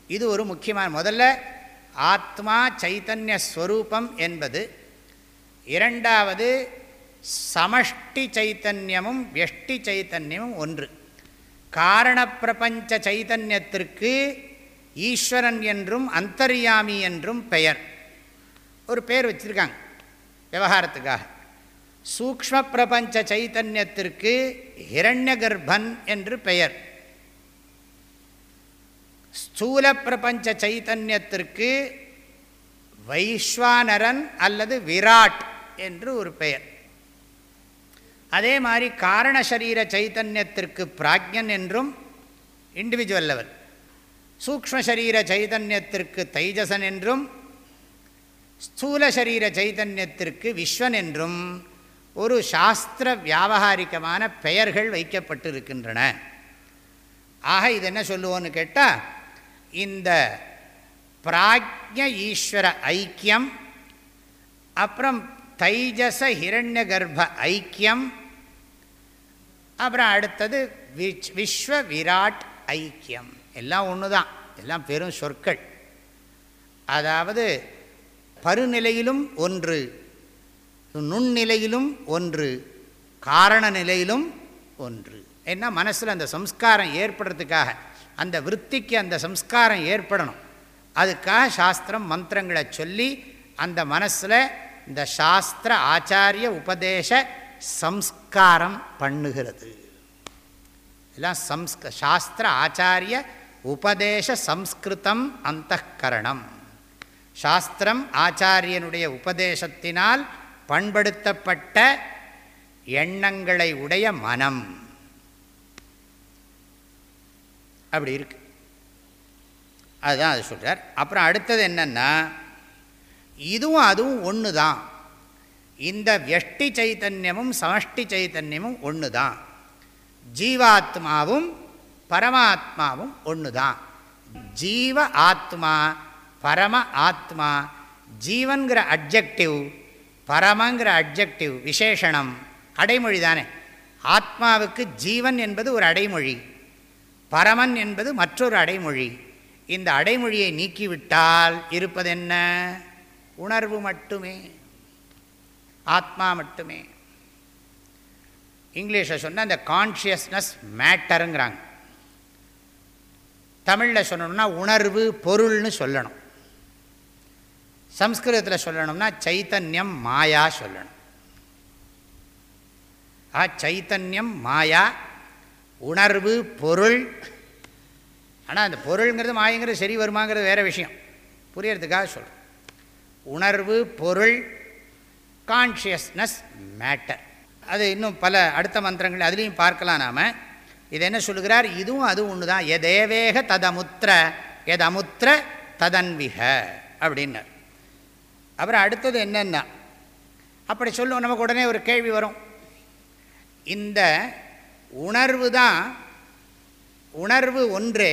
இது ஒரு முக்கியமான முதல்ல ஆத்மா சைத்தன்ய ஸ்வரூபம் என்பது இரண்டாவது சமஷ்டி சைத்தன்யமும் வெஷ்டி சைத்தன்யமும் ஒன்று. காரணப்பிரபஞ்ச சைத்தன்யத்திற்கு ஈஸ்வரன் என்றும் அந்தர்யாமி என்றும் பெயர். ஒரு பெயர் வச்சுருக்காங்க விவகாரத்துக்காக. சூக்ம பிரபஞ்ச சைத்தன்யத்திற்கு ஹிரண்ய கர்ப்பன் என்று பெயர். ஸ்தூல பிரபஞ்ச சைத்தன்யத்திற்கு வைஸ்வானரன் அல்லது விராட் என்று ஒரு பெயர். அதே மாதிரி காரண சரீர சைத்தன்யத்திற்கு பிராக்ஞன் என்றும் இண்டிவிஜுவல் லெவல் சூக்ம சரீர சைதன்யத்திற்கு தைஜசன் என்றும் ஸ்தூல சரீர சைதன்யத்திற்கு விஸ்வன் என்றும் ஒரு சாஸ்திர வியாபகாரிகமான பெயர்கள் வைக்கப்பட்டிருக்கின்றன. ஆக இது என்ன சொல்லுவோன்னு கேட்டால் இந்த பிராஜ்ய ஈஸ்வர ஐக்கியம் அப்புறம் தைஜச ஹிரண்ய கர்ப்ப ஐக்கியம் அப்புறம் அடுத்தது விச் விஸ்வ விராட் ஐக்கியம். எல்லாம் ஒன்று தான் எல்லாம் பெரும் சொற்கள். அதாவது பருநிலையிலும் ஒன்று நுண்ணிலையிலும் ஒன்று காரண நிலையிலும் ஒன்று. ஏன்னா மனசில் அந்த சம்ஸ்காரம் ஏற்படுறதுக்காக அந்த விற்பிக்கு அந்த சம்ஸ்காரம் ஏற்படணும். அதுக்காக சாஸ்திரம் மந்திரங்களை சொல்லி அந்த மனசில் இந்த சாஸ்திர ஆச்சாரிய உபதேச சம்ஸ்காரம் பண்ணுகிறது. எல்லாம் சம்ஸ்க சாஸ்திர ஆச்சாரிய உபதேச சம்ஸ்கிருதம் அந்த கரணம் சாஸ்திரம் ஆச்சாரியனுடைய உபதேசத்தினால் பண்படுத்தப்பட்ட எண்ணங்களை உடைய மனம். அப்படி இருக்கு. அதுதான் அது சொல்கிறார் அப்புறம் அடுத்தது என்னென்னா இதுவும் அதுவும் ஒன்று தான் இந்த வியஷ்டி சைத்தன்யமும் சமஷ்டி சைத்தன்யமும் ஒன்று தான் ஜீவாத்மாவும் பரமாத்மாவும் ஒன்று தான் ஜீவ ஆத்மா பரம ஆத்மா ஜீவன்கிற அப்ஜெக்டிவ் பரமங்கிற அப்ஜெக்டிவ் விசேஷணம் அடைமொழி தானே. ஆத்மாவுக்கு ஜீவன் என்பது ஒரு அடைமொழி. பரமன் என்பது மற்றொரு அடைமொழி. இந்த அடைமொழியை நீக்கிவிட்டால் இருப்பது என்ன உணர்வு மட்டுமே. ஆத்மா மட்டுமே. இங்கிலீஷில் சொன்னால் அந்த கான்ஷியஸ்னஸ் மேட்டருங்கிறாங்க தமிழில் சொல்லணும்னா உணர்வு பொருள்னு சொல்லணும். சம்ஸ்கிருதத்தில் சொல்லணும்னா சைத்தன்யம் மாயா சொல்லணும். ஆ சைத்தன்யம் மாயா உணர்வு பொருள். ஆனால் அந்த பொருளுங்கிறது மாயங்கிறது சரி வருமாங்கிறது வேறு விஷயம். புரியறதுக்காக சொல்கிறோம் உணர்வு பொருள் கான்ஷியஸ்னஸ் மேட்டர் அது இன்னும் பல அடுத்த மந்திரங்கள் அதுலேயும் பார்க்கலாம் நாம். இது என்ன சொல்லுகிறார்? இதுவும் அதுவும் ஒன்று தான் எதேவேக ததமுத்திர எதமுத்திர ததன்விக அப்படின்னார். அப்புறம் அடுத்தது என்னென்னா அப்படி சொல்லுவோம் நமக்கு உடனே ஒரு கேள்வி வரும். இந்த உணர்வு தான் உணர்வு ஒன்று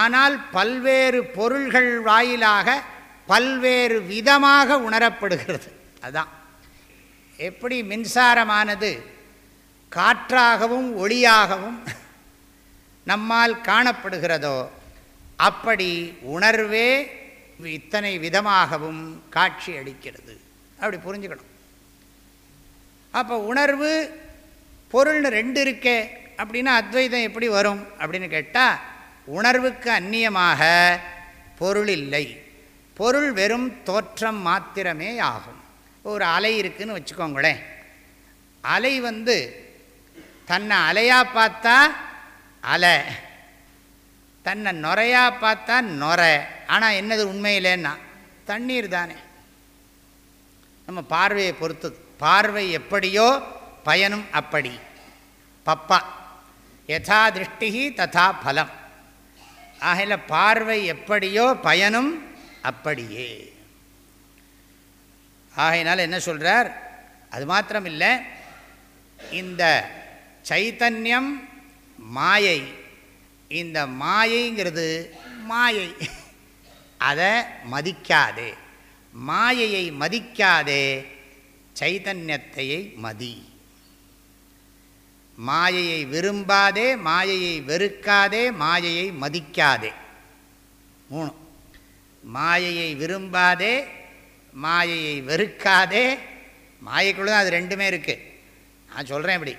ஆனால் பல்வேறு பொருள்கள் வாயிலாக பல்வேறு விதமாக உணரப்படுகிறது. அதுதான் எப்படி மின்சாரமானது காற்றாகவும் ஒளியாகவும் நம்மால் காணப்படுகிறதோ அப்படி உணர்வே இத்தனை விதமாகவும் காட்சி அளிக்கிறது. அப்படி புரிஞ்சுக்கணும். அப்போ உணர்வு பொருள்னு ரெண்டு இருக்கே அப்படின்னா அத்வைதம் எப்படி வரும் அப்படின்னு கேட்டால் உணர்வுக்கு அந்நியமாக பொருள் இல்லை. பொருள் வெறும் தோற்றம் மாத்திரமே ஆகும். ஒரு அலை இருக்குதுன்னு வச்சுக்கோங்களேன். அலை வந்து தன்னை அலையாக பார்த்தா அலை. தன்னை நுரையாக பார்த்தா நுரை. ஆனால் என்னது உண்மையிலேன்னா தண்ணீர் தானே. நம்ம பார்வையை பொறுத்து பார்வை எப்படியோ பயனும் அப்படி. பப்பா. யதா திருஷ்டி ததா பலம். ஆகையில் பார்வை எப்படியோ பயனும் அப்படியே. ஆகையினால் என்ன சொல்கிறார் அது மாத்திரம் இல்லை இந்த சைத்தன்யம் மாயை இந்த மாயைங்கிறது மாயை. அதை மதிக்காதே. மாயையை மதிக்காதே சைதன்யத்தையை மதி. மாயையை விரும்பாதே மாயையை வெறுக்காதே மாயையை மதிக்காதே. மூணு. மாயையை விரும்பாதே மாயையை வெறுக்காதே. மாயைக்குள்ளே தான் அது ரெண்டுமே இருக்குது நான் சொல்கிறேன் இப்படி.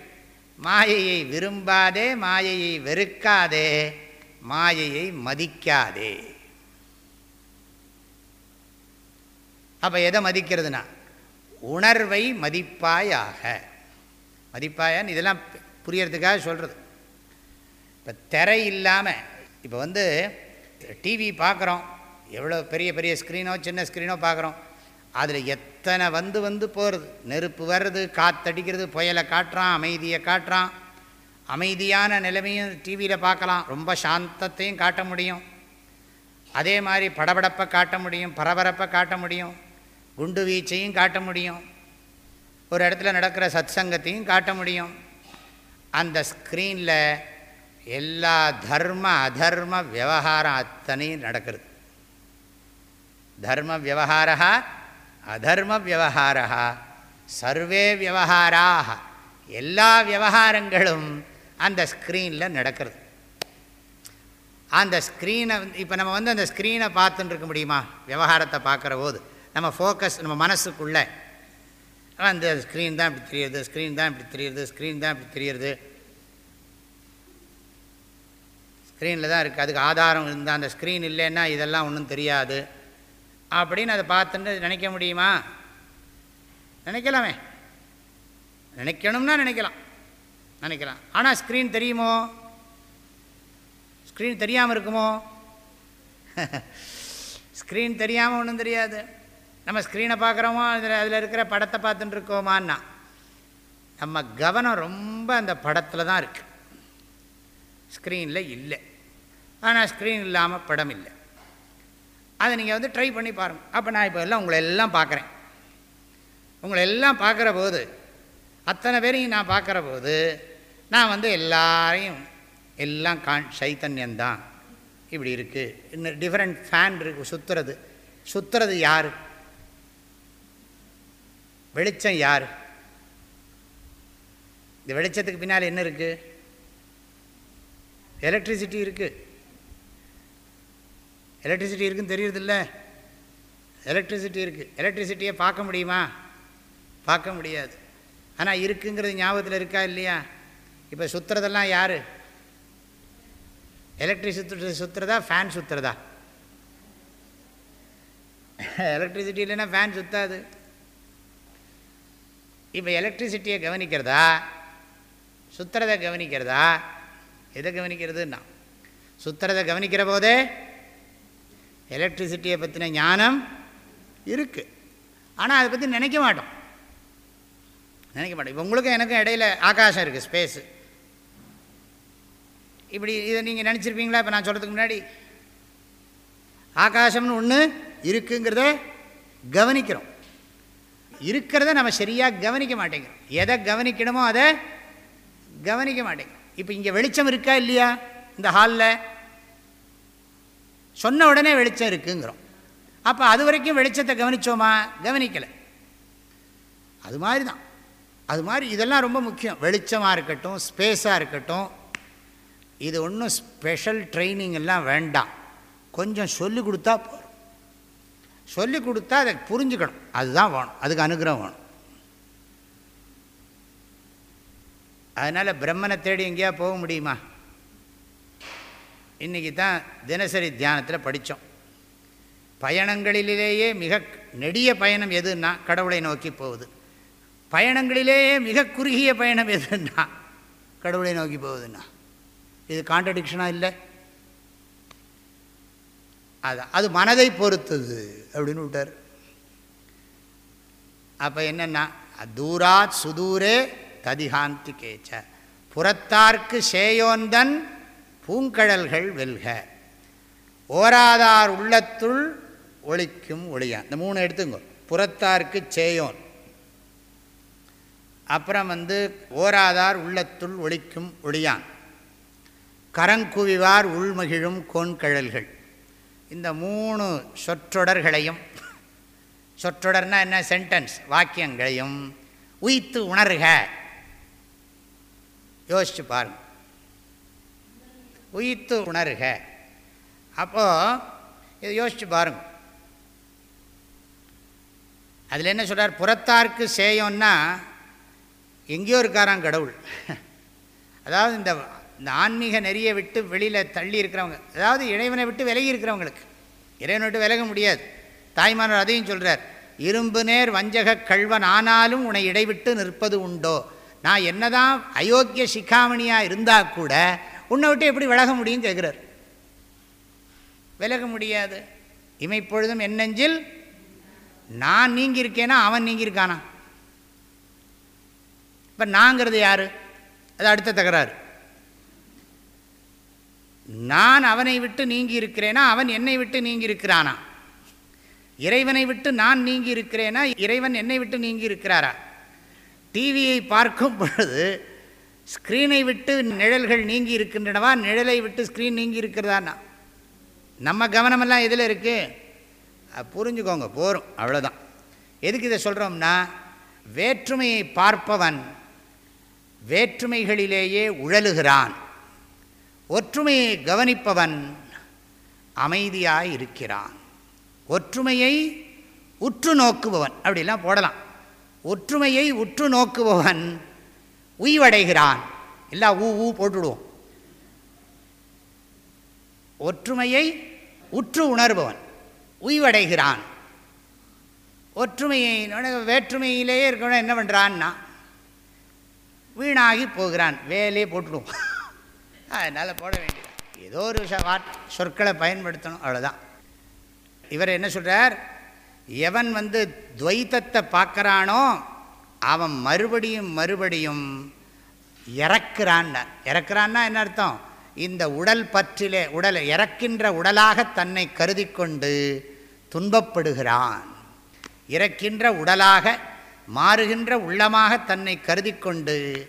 மாயையை விரும்பாதே மாயையை வெறுக்காதே மாயையை மதிக்காதே. அப்போ எதை மதிக்கிறதுனா உணர்வை மதிப்பாயாக. மதிப்பாயான்னு இதெல்லாம் புரியறதுக்காக சொல்கிறது இப்போ திரை இல்லாமல் இப்போ வந்து டிவி பார்க்குறோம் எவ்வளோ பெரிய பெரிய ஸ்க்ரீனோ சின்ன ஸ்க்ரீனோ பார்க்குறோம் அதில் எத் எத்தனை வந்து வந்து போகிறது நெருப்பு வர்றது காத்தடிக்கிறது புயலை காட்டுறான் அமைதியை காட்டுறான். அமைதியான நிலைமையும் டிவியில் பார்க்கலாம். ரொம்ப சாந்தத்தையும் காட்ட முடியும். அதே மாதிரி படபடப்பை காட்ட முடியும் பரபரப்பை காட்ட முடியும் குண்டு வீச்சையும் காட்ட முடியும். ஒரு இடத்துல நடக்கிற சத் சங்கத்தையும் காட்ட முடியும். அந்த ஸ்க்ரீனில் எல்லா தர்ம அதர்ம விவகாரம் அத்தனையும் நடக்கிறது. தர்ம விவகாரா அதர்ம விவகாரா சர்வே விவகாராக எல்லா விவகாரங்களும் அந்த ஸ்க்ரீனில் நடக்கிறது. அந்த ஸ்க்ரீனை இப்போ நம்ம வந்து அந்த ஸ்க்ரீனை பார்த்துட்டு இருக்க முடியுமா? விவகாரத்தை பார்க்குற போது. நம்ம ஃபோக்கஸ் நம்ம மனசுக்குள்ளே. அந்த ஸ்க்ரீன் தான் இப்படி தெரியுது ஸ்க்ரீன் தான் இப்படி தெரியுது ஸ்க்ரீன் தான் இப்படி தெரியுது ஸ்க்ரீனில் தான் இருக்குது அதுக்கு ஆதாரம் இருந்தால் அந்த ஸ்க்ரீன் இல்லைன்னா இதெல்லாம் ஒன்றும் தெரியாது. அப்படின்னு அதை பார்த்துட்டு நினைக்க முடியுமா? நினைக்கலாமே. நினைக்கணும்னா நினைக்கலாம். நினைக்கலாம். ஆனால் ஸ்க்ரீன் தெரியுமோ? ஸ்க்ரீன் தெரியாமல் இருக்குமோ? (laughs) ஸ்க்ரீன் தெரியாமல் ஒன்றும் தெரியாது. நம்ம ஸ்க்ரீனை பார்க்குறோமோ? அதில் அதில் இருக்கிற படத்தை பார்த்துட்டு இருக்கோமான்னா நம்ம கவனம் ரொம்ப அந்த படத்தில் தான் இருக்குது ஸ்க்ரீனில் இல்லை. ஆனால் ஸ்க்ரீன் இல்லாமல் படம் இல்லை. அதை நீங்கள் வந்து ட்ரை பண்ணி பாருங்கள் அப்போ நான் இப்போ எல்லாம் உங்களை எல்லாம் பார்க்குறேன். உங்களை எல்லாம் பார்க்குற போது அத்தனை பேரையும் நான் பார்க்குற போது நான் வந்து எல்லாரையும் எல்லாம் கான் சைத்தன்யந்தான். இப்படி இருக்குது இன்னும் டிஃப்ரெண்ட் ஃபேன் இருக்குது சுற்றுறது சுற்றுறது யார்? வெளிச்சம் யார்? இந்த வெளிச்சத்துக்கு பின்னால் என்ன இருக்குது எலக்ட்ரிசிட்டி இருக்குது எலக்ட்ரிசிட்டி இருக்குன்னு தெரியுறதில்ல. எலக்ட்ரிசிட்டி இருக்குது எலக்ட்ரிசிட்டியை பார்க்க முடியுமா? பார்க்க முடியாது. ஆனால் இருக்குங்கிறது ஞாபகத்தில் இருக்கா இல்லையா? இப்போ சுற்றுறதெல்லாம் யார்? எலக்ட்ரிசிட்டி சுற்றுறதா ஃபேன் சுற்றுறதா எலக்ட்ரிசிட்டி இல்லைன்னா ஃபேன் சுற்றாது இப்போ எலக்ட்ரிசிட்டியை கவனிக்கிறதா? சுற்றுறதை கவனிக்கிறதா? எதை கவனிக்கிறதுன்னா சுற்றுறதை கவனிக்கிற போதே எலக்ட்ரிசிட்டியை பற்றின ஞானம் இருக்குது ஆனால் அதை பற்றி நினைக்க மாட்டோம். நினைக்க மாட்டோம். இப்போ உங்களுக்கும் எனக்கும் இடையில ஆகாசம் இருக்குது ஸ்பேஸு இப்படி இதை நீங்கள் நினச்சிருப்பீங்களா? இப்போ நான் சொல்கிறதுக்கு முன்னாடி ஆகாசம்னு ஒன்று இருக்குங்கிறத கவனிக்கிறோம். இருக்கிறத நம்ம சரியாக கவனிக்க மாட்டேங்கிறோம். எதை கவனிக்கணுமோ அதை கவனிக்க மாட்டேங்கிறோம். இப்போ இங்கே வெளிச்சம் இருக்கா இல்லையா? இந்த ஹாலில் சொன்ன உடனே வெளிச்சம் இருக்குங்கிறோம். அப்போ அது வரைக்கும் வெளிச்சத்தை கவனித்தோமா கவனிக்கலை. அது மாதிரி தான் அது மாதிரி இதெல்லாம் ரொம்ப முக்கியம். வெளிச்சமாக இருக்கட்டும் ஸ்பேஸாக இருக்கட்டும். இது ஒன்றும் ஸ்பெஷல் ட்ரைனிங் எல்லாம் வேண்டாம். கொஞ்சம் சொல்லி கொடுத்தா போதும். சொல்லி கொடுத்தா அதை புரிஞ்சுக்கணும். அதுதான் வேணும். அதுக்கு அனுகிரகம் வேணும். அதனால் பிரம்மனை தேடி எங்கேயா போக முடியுமா? இன்றைக்கி தான் தினசரி தியானத்தில் படித்தோம் பயணங்களிலேயே மிக நெடிய பயணம் எதுன்னா கடவுளை நோக்கி போகுது. பயணங்களிலேயே மிக குறுகிய பயணம் எதுன்னா கடவுளை நோக்கி போகுதுன்னா. இது கான்ட்ரடிக்ஷனாக இல்லை? அது அது மனதை பொறுத்தது அப்படின்னு விட்டார். அப்போ என்னென்னா தூராத் சுதூரே ததிகாந்தி கேச்ச. புறத்தார்க்கு சேயோந்தன் பூங்கழல்கள் வெல்க. ஓராதார் உள்ளத்துள் ஒழிக்கும் ஒளியான் இந்த மூணு எடுத்துங்க. புறத்தார்க்கு சேயோன். அப்புறம் வந்து ஓராதார் உள்ளத்துள் ஒழிக்கும் ஒளியான். கரங்குவிவார் உள்மகிழும் கோண்கழல்கள் இந்த மூணு சொற்றொடர்களையும் சொற்றொடர்னால் என்ன? சென்டென்ஸ். வாக்கியங்களையும் உய்த்து உணர்க. யோசிச்சு பாருங்க. உயித்து உணர்க. அப்போது இதை யோசிச்சு பாருங்க. அதில் என்ன சொல்கிறார் புறத்தார்க்கு சேயம்னா எங்கேயோ இருக்காராம் கடவுள். (laughs) அதாவது இந்த இந்த ஆன்மீக நெறியை விட்டு வெளியில் தள்ளி இருக்கிறவங்க அதாவது இறைவனை விட்டு விலகி இருக்கிறவங்களுக்கு இறைவனை விட்டு விலக முடியாது. தாய்மானவர் அதையும் சொல்கிறார் இரும்பு நேர் வஞ்சக கல்வன் ஆனாலும் உன்னை இடைவிட்டு நிற்பது உண்டோ? நான் என்னதான் அயோக்கிய சிக்காமணியாக இருந்தால் கூட உன்னை விட்டு எப்படி விலக முடியும் கேட்குறார் விலக முடியாது. இமைப்பொழுதும் என்னெஞ்சில் நான் நீங்கி இருக்கேனா அவன் நீங்கியிருக்கானா? இப்போ நாங்கிறது யார்? அது அடுத்த தகராறு. நான் அவனை விட்டு நீங்கி இருக்கிறேனா அவன் என்னை விட்டு நீங்கி இருக்கிறானா இறைவனை விட்டு நான் நீங்கி இருக்கிறேனா இறைவன் என்னை விட்டு நீங்கி இருக்கிறாரா டிவியை பார்க்கும் பொழுது ஸ்க்ரீனை விட்டு நிழல்கள் நீங்கி இருக்கின்றனவா? நிழலை விட்டு ஸ்க்ரீன் நீங்கி இருக்கிறதானா? நம்ம கவனமெல்லாம் எதில் இருக்குது புரிஞ்சுக்கோங்க போகிறோம் அவ்வளோதான் எதுக்கு இதை சொல்கிறோம்னா வேற்றுமையை பார்ப்பவன் வேற்றுமைகளிலேயே உழலுகிறான். ஒற்றுமையை கவனிப்பவன் அமைதியாக இருக்கிறான் ஒற்றுமையை உற்று நோக்குபவன் அப்படிலாம் போடலாம். ஒற்றுமையை உற்று நோக்குபவன் உய்வடைகிறான். இல்லை ஊ ஊ போட்டுடுவோம். ஒற்றுமையை உற்று உணர்பவன். உய்வடைகிறான். ஒற்றுமையை வேற்றுமையிலேயே இருக்கணும் என்ன பண்ணுறான்னா வீணாகி போகிறான். வேலையே போட்டுடுவோம். (laughs) அதனால் போட வேண்டியது ஏதோ ஒரு சொற்களை பயன்படுத்தணும். அவ்வளோதான் இவர் என்ன சொல்கிறார் எவன் வந்து துவைத்தத்தை பார்க்குறானோ அவன் மறுபடியும் மறுபடியும் இறக்குறான்னார் இறக்குறான்னா என்ன அர்த்தம்? இந்த உடல் பற்றிலே உடலை இறக்கின்ற உடலாக தன்னை கருதி கொண்டு துன்பப்படுகிறான். இறக்கின்ற உடலாக மாறுகின்ற உள்ளமாக தன்னை கருதி கொண்டு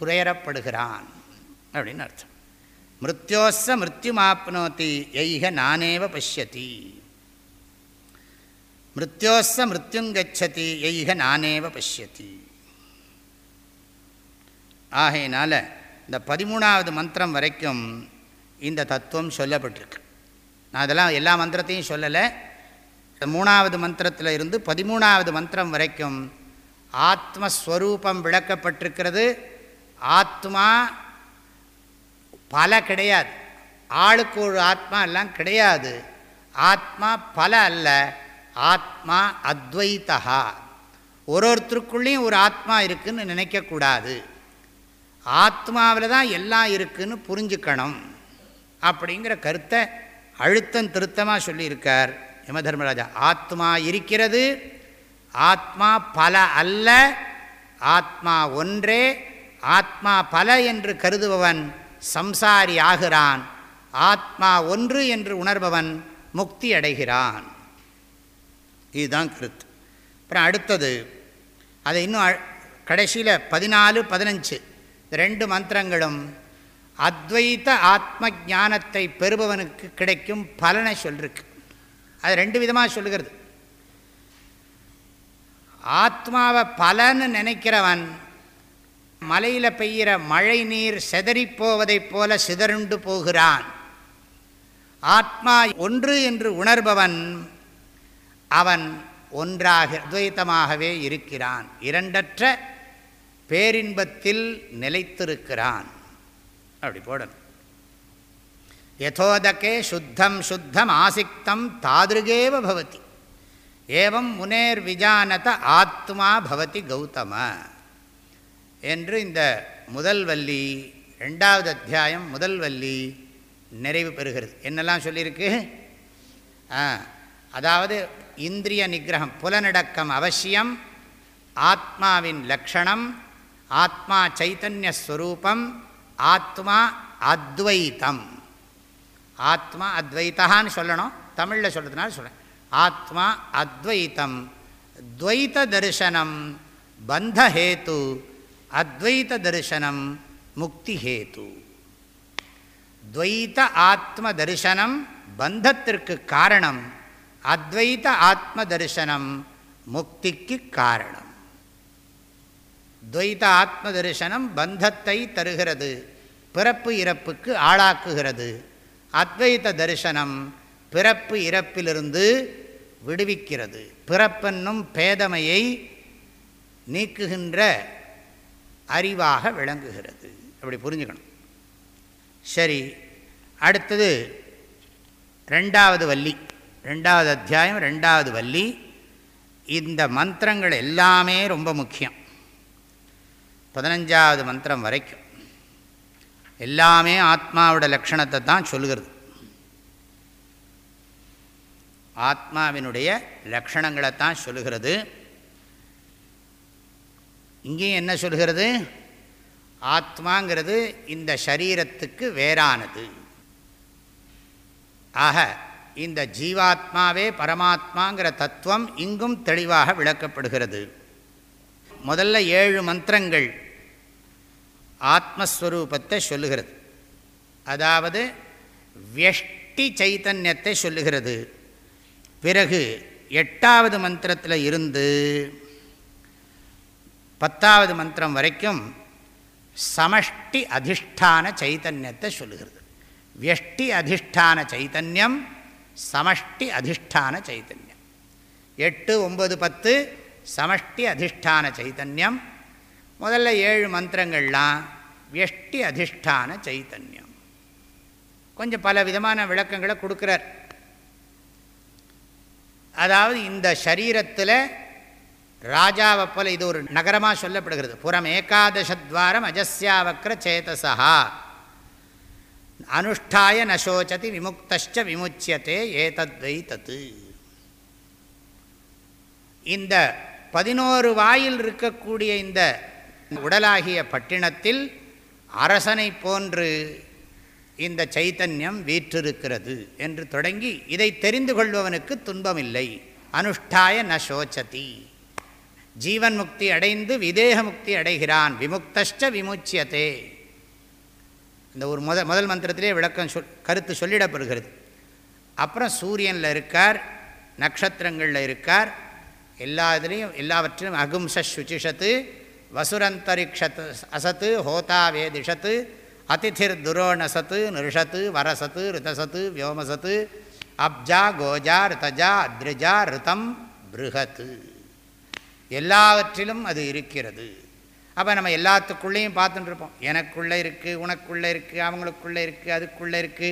துறையறப்படுகிறான் அப்படின்னு அர்த்தம். மிருத்யோச மிருத்யுமாப்னோத்தி எய்க நானேவ பசியதி மிருத்யோச மிருத்யுங்கச்சதி எய்க நானேவ பசியதி ஆகையினால் இந்த பதிமூணாவது மந்திரம் வரைக்கும் இந்த தத்துவம் சொல்லப்பட்டிருக்கு. நான் அதெல்லாம் எல்லா மந்திரத்தையும் சொல்லலை. மூணாவது மந்திரத்தில் இருந்து பதிமூணாவது மந்திரம் வரைக்கும் ஆத்மஸ்வரூபம் விளக்கப்பட்டிருக்கிறது. ஆத்மா பல கிடையாது. ஆளுக்கு ஒரு ஆத்மா எல்லாம் கிடையாது. ஆத்மா பல அல்ல. ஆத்மா அத்வைத்தகா ஒரு ஒருத்தருக்குள்ளேயும் ஒரு ஆத்மா இருக்குதுன்னு நினைக்கக்கூடாது. ஆத்மாவில் தான் எல்லாம் இருக்குதுன்னு புரிஞ்சுக்கணும். அப்படிங்கிற கருத்தை அழுத்தம் திருத்தமாக சொல்லியிருக்கார் யம தர்மராஜா ஆத்மா இருக்கிறது ஆத்மா பல அல்ல ஆத்மா ஒன்றே ஆத்மா பல என்று கருதுபவன் சம்சாரி ஆகிறான் ஆத்மா ஒன்று என்று உணர்பவன் முக்தி அடைகிறான். இதுதான் கருத்து. அப்புறம் அடுத்தது அதை இன்னும் கடைசியில் பதினாலு பதினஞ்சு ரெண்டு மந்திரங்களும் அத்வைத்த ஆத்ம ஞானத்தை பெறுபவனுக்கு கிடைக்கும் பலனை சொல்லிருக்கு. அது ரெண்டு விதமாக சொல்லுகிறது. ஆத்மாவை பலன்னு நினைக்கிறவன் மலையில் பெய்கிற மழை நீர் செதறிப்போவதைப் போல சிதறுண்டு போகிறான். ஆத்மா ஒன்று என்று உணர்பவன் அவன் ஒன்றாக துவைத்தமாகவே இருக்கிறான். இரண்டற்ற பேரின்பத்தில் நிலைத்திருக்கிறான். அப்படி போடணும். யதோதகே சுத்தம் சுத்தம் ஆசிக்தம் தாதிருகேவ பவதி. ஏவம் முனேர் விஜானத ஆத்மா பவதி கௌதம. என்று இந்த முதல் வள்ளி ரெண்டாவது அத்தியாயம் முதல் வள்ளி நிறைவு பெறுகிறது. என்னெல்லாம் சொல்லியிருக்கு? அதாவது இந்திரிய நிகிரகம் புலனடக்கம் அவசியம் ஆத்மாவின் லக்ஷணம் ஆத்மா சைத்தன்யஸ்வரூபம் ஆத்மா அத்வைத்தம் ஆத்மா அத்வைத்தான்னு சொல்லணும் தமிழில் சொல்கிறதுனால சொல்கிறேன் ஆத்மா அத்வைத்தம் துவைத்த தரிசனம் பந்தஹேத்து அத்வைத்த தரிசனம் முக்திஹேத்து துவைத்த ஆத்ம தரிசனம் பந்தத்திற்கு காரணம் அத்வைத ஆத்ம தரிசனம் முக்திக்கு காரணம். துவைத ஆத்ம தரிசனம் பந்தத்தை தருகிறது பிறப்பு இறப்புக்கு ஆளாக்குகிறது. அத்வைத தரிசனம் பிறப்பு இறப்பிலிருந்து விடுவிக்கிறது. பிறப்பென்னும் பேதமையை நீக்குகின்ற அறிவாக விளங்குகிறது. அப்படி புரிஞ்சுக்கணும். சரி அடுத்தது ரெண்டாவது வள்ளி. ரெண்டாவது அத்தியாயம் ரெண்டாவது வள்ளி. இந்த மந்திரங்கள் எல்லாமே ரொம்ப முக்கியம். பதினஞ்சாவது மந்திரம் வரைக்கும். எல்லாமே ஆத்மாவோட லக்ஷணத்தை தான் சொல்லுகிறது. ஆத்மாவினுடைய லக்ஷணங்களை தான் சொல்லுகிறது. இங்கேயும் என்ன சொல்கிறது ஆத்மாங்கிறது இந்த சரீரத்துக்கு வேறானது. ஆக இந்த ஜீவாத்மாவே பரமாத்மாங்கிற தத்துவம் இங்கும் தெளிவாக விளக்கப்படுகிறது. முதல்ல ஏழு மந்திரங்கள் ஆத்மஸ்வரூபத்தை சொல்லுகிறது. அதாவது வெஷ்டி சைத்தன்யத்தை சொல்லுகிறது. பிறகு எட்டாவது மந்திரத்தில் இருந்து பத்தாவது மந்திரம் வரைக்கும் சமஷ்டி அதிஷ்டான சைத்தன்யத்தை சொல்லுகிறது. வெஷ்டி அதிஷ்டான சைத்தன்யம் சமஷ்டி அதிஷ்டான சைத்தன்யம் எட்டு ஒம்பது பத்து சமஷ்டி அதிஷ்டான சைத்தன்யம் முதல்ல ஏழு மந்திரங்கள்லாம் வியஷ்டி அதிஷ்டான சைத்தன்யம் கொஞ்சம் பல விதமான விளக்கங்களை கொடுக்குறார். அதாவது இந்த சரீரத்தில் ராஜாவை போல இது ஒரு நகரமாக சொல்லப்படுகிறது. புறம் ஏகாதசத்வாரம் அஜஸ்யாவக்ர சேதசா அனுஷ்டாய நசோச்சதி விமுக்தச்ச விமுச்சியத்தே ஏதத்வை தத்து இந்த பதினோரு வாயில் இருக்கக்கூடிய இந்த உடலாகிய பட்டினத்தில் அரசனை போன்று இந்த சைத்தன்யம் வீற்றிருக்கிறது என்று தொடங்கி இதை தெரிந்து கொள்பவனுக்கு துன்பமில்லை. அனுஷ்டாய ந சோச்சதி ஜீவன் முக்தி அடைந்து விதேக முக்தி அடைகிறான். விமுக்தஷ்ட விமுச்சியத்தே இந்த ஒரு முதல் முதல் மந்திரத்திலே விளக்கம் சொல் கருத்து சொல்லிடப்படுகிறது. அப்புறம் சூரியனில் இருக்கார் நட்சத்திரங்களில் இருக்கார் எல்லா இதுலேயும் எல்லாவற்றிலும் அகும்ச சுச்சிஷத்து வசுரந்தரிக்ஷத்து அசத்து ஹோதா வேதிஷத்து அதிதிர் துரோணசத்து நிருஷத்து வரசத்து ரிதசத்து வியோமசத்து அப்ஜா கோஜா ரிதஜா அத்ரிஜா ரிதம் பிருகத்து எல்லாவற்றிலும் அது இருக்கிறது. அப்போ நம்ம எல்லாத்துக்குள்ளேயும் பார்த்துட்டு இருப்போம். எனக்குள்ளே இருக்குது உனக்குள்ளே இருக்குது அவங்களுக்குள்ளே இருக்குது அதுக்குள்ளே இருக்குது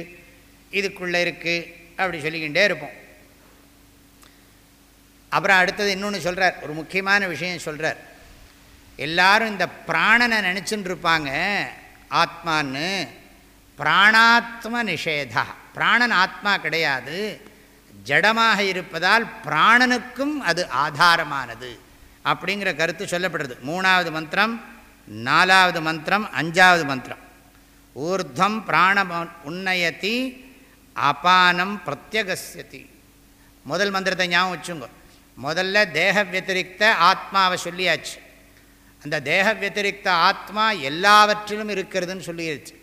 இதுக்குள்ளே இருக்குது அப்படி சொல்லிக்கிட்டே இருப்போம். அப்புறம் அடுத்தது இன்னொன்று சொல்கிறார் ஒரு முக்கியமான விஷயம் சொல்கிறார் எல்லாரும் இந்த பிராணனை நினச்சின்னு இருப்பாங்க. ஆத்மான்னு பிராணாத்ம நிஷேதா. பிராணன் ஆத்மா கிடையாது. ஜடமாக இருப்பதால் பிராணனுக்கும் அது ஆதாரமானது. அப்படிங்கிற கருத்து சொல்லப்படுறது. மூணாவது மந்திரம் நாலாவது மந்திரம் அஞ்சாவது மந்திரம். ஊர்தம் பிராண உன்னயத்தி அபானம் பிரத்யகசியதி முதல் மந்திரத்தை ஞாபகம் வச்சுங்க. முதல்ல தேக வத்திரிக்த ஆத்மாவை சொல்லியாச்சு. அந்த தேக வத்திரிக்த ஆத்மா எல்லாவற்றிலும் இருக்கிறதுன்னு சொல்லிடுச்சு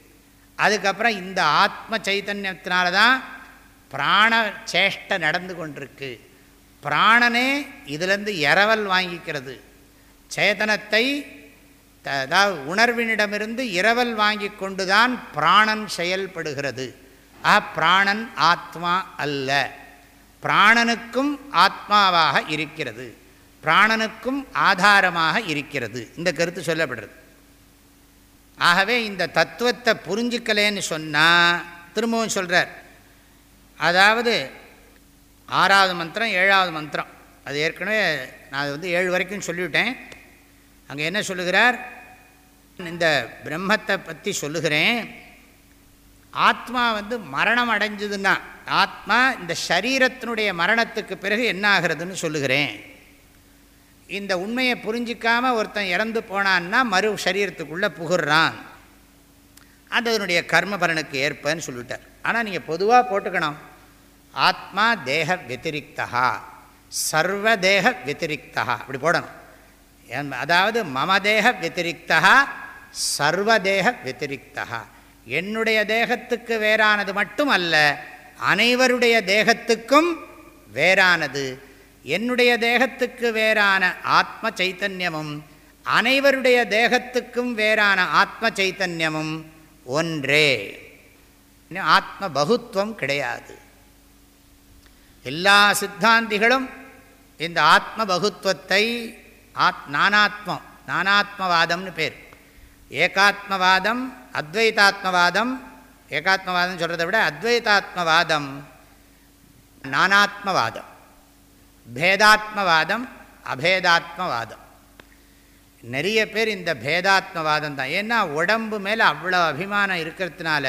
அதுக்கப்புறம் இந்த ஆத்ம சைத்தன்யத்தினால தான் பிராண சேஷ்டை நடந்து கொண்டிருக்கு. பிராணனே இதிலேருந்து இரவல் வாங்கிக்கிறது. சேதனத்தை அதாவது உணர்வினிடமிருந்து இரவல் வாங்கி கொண்டு தான் பிராணன் செயல்படுகிறது. ஆ பிராணன் ஆத்மா அல்ல. பிராணனுக்கும் ஆத்மாவாக இருக்கிறது. பிராணனுக்கும் ஆதாரமாக இருக்கிறது. இந்த கருத்து சொல்லப்படுறது. ஆகவே இந்த தத்துவத்தை புரிஞ்சிக்கலேன்னு சொன்னால் திரும்பவும் சொல்கிறார் அதாவது ஆறாவது மந்திரம் ஏழாவது மந்திரம். அது ஏற்கனவே நான் வந்து ஏழு வரைக்கும் சொல்லிவிட்டேன். அங்கே என்ன சொல்லுகிறார்? இந்த பிரம்மத்தை பற்றி சொல்லுகிறேன். ஆத்மா வந்து மரணம் அடைஞ்சதுன்னா ஆத்மா இந்த சரீரத்தினுடைய மரணத்துக்கு பிறகு என்ன ஆகிறதுன்னு சொல்லுகிறேன். இந்த உண்மையை புரிஞ்சிக்காமல் ஒருத்தன் இறந்து போனான்னா மறு சரீரத்துக்குள்ளே புகுறான் அது அதனுடைய கர்ம பலனுக்கு ஏற்பன்னு சொல்லிவிட்டார். ஆனால் நீங்கள் பொதுவாக போட்டுக்கணும். ஆத்மா தேக வத்திரிக்தா சர்வதேக வத்திரிக்தா அப்படி போடணும். அதாவது மம தேக வத்திரிக்தா சர்வதேக வத்திரிக்தா என்னுடைய தேகத்துக்கு வேறானது மட்டும் அல்ல அனைவருடைய தேகத்துக்கும் வேறானது. என்னுடைய தேகத்துக்கு வேறான ஆத்ம சைத்தன்யமும் அனைவருடைய தேகத்துக்கும் வேறான ஆத்ம சைத்தன்யமும் ஒன்றே. ஆத்ம பகுத்துவம் கிடையாது. எல்லா சித்தாந்திகளும் இந்த ஆத்ம பகுத்துவத்தை ஆத் நானாத்மம் நானாத்மவாதம்னு பேர். ஏகாத்மவாதம் அத்வைதாத்மவாதம் ஏகாத்மவாதம் சொல்கிறத விட அத்வைதாத்மவாதம் நானாத்மவாதம் பேதாத்மவாதம் அபேதாத்மவாதம். நிறைய பேர் இந்த பேதாத்மவாதம் தான். ஏன்னா உடம்பு மேலே அவ்வளோ அபிமானம் இருக்கிறதுனால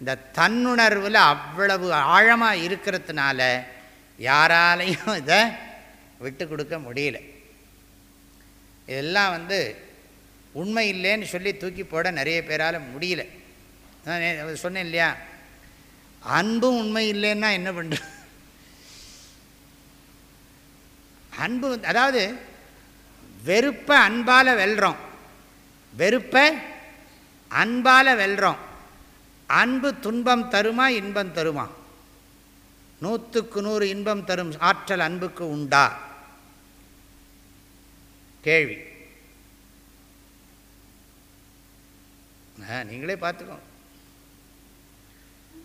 இந்த தன்னுணர்வில் அவ்வளவு ஆழமாக இருக்கிறதுனால யாராலையும் இதை விட்டு கொடுக்க முடியல. இதெல்லாம் வந்து உண்மை இல்லைன்னு சொல்லி தூக்கி போட நிறைய பேரால் முடியல. நான் சொன்னேன் இல்லையா? அன்பும் உண்மை இல்லைன்னா என்ன பண்ணுற அன்பு அதாவது வெறுப்பை அன்பால் வெல்றோம். வெறுப்பை அன்பால் வெல்றோம். அன்பு துன்பம் தருமா இன்பம் தருமா? நூற்றுக்கு நூறு இன்பம் தரும் ஆற்றல் அன்புக்கு உண்டா? கேள்வி. நீங்களே பார்த்துக்கோ.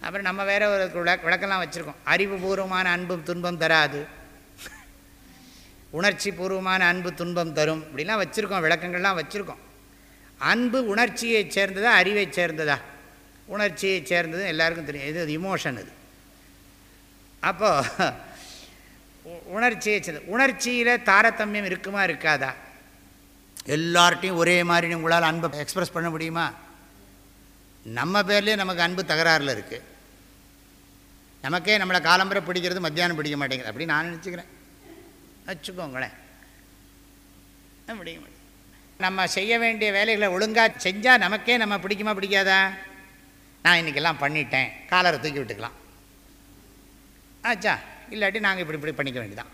அப்புறம் நம்ம வேற ஒரு விளக்கெல்லாம் வச்சுருக்கோம். அறிவுபூர்வமான அன்பு துன்பம் தராது. உணர்ச்சி பூர்வமான அன்பு துன்பம் தரும். இப்படிலாம் வச்சுருக்கோம் விளக்கங்கள்லாம் வச்சுருக்கோம். அன்பு உணர்ச்சியை சேர்ந்ததா அறிவை சேர்ந்ததா? உணர்ச்சியை சேர்ந்தது எல்லாருக்கும் தெரியும். இது இமோஷன் இது. அப்போது (laughs) உணர்ச்சியை சேர்ந்த உணர்ச்சியில் தாரதமியம் இருக்குமா இருக்காதா? எல்லார்ட்டையும் ஒரே மாதிரி உங்களால் அன்பை எக்ஸ்ப்ரெஸ் பண்ண முடியுமா? நம்ம பேர்லேயே நமக்கு அன்பு தகராறில் இருக்குது நமக்கே நம்மளை காலம்பரை பிடிக்கிறது மத்தியானம் பிடிக்க மாட்டேங்குது. அப்படின்னு நான் நினச்சிக்கிறேன். வச்சுக்கோங்களேன். பிடிக்க மாட்டேன் நம்ம செய்ய வேண்டிய வேலைகளை ஒழுங்காக செஞ்சால் நமக்கே நம்ம பிடிக்குமா பிடிக்காதா? நான் இன்றைக்கெல்லாம் பண்ணிட்டேன். காலரை தூக்கி விட்டுக்கலாம். ஆச்சா இல்லாட்டி நாங்கள் இப்படி இப்படி பண்ணிக்க வேண்டியதான்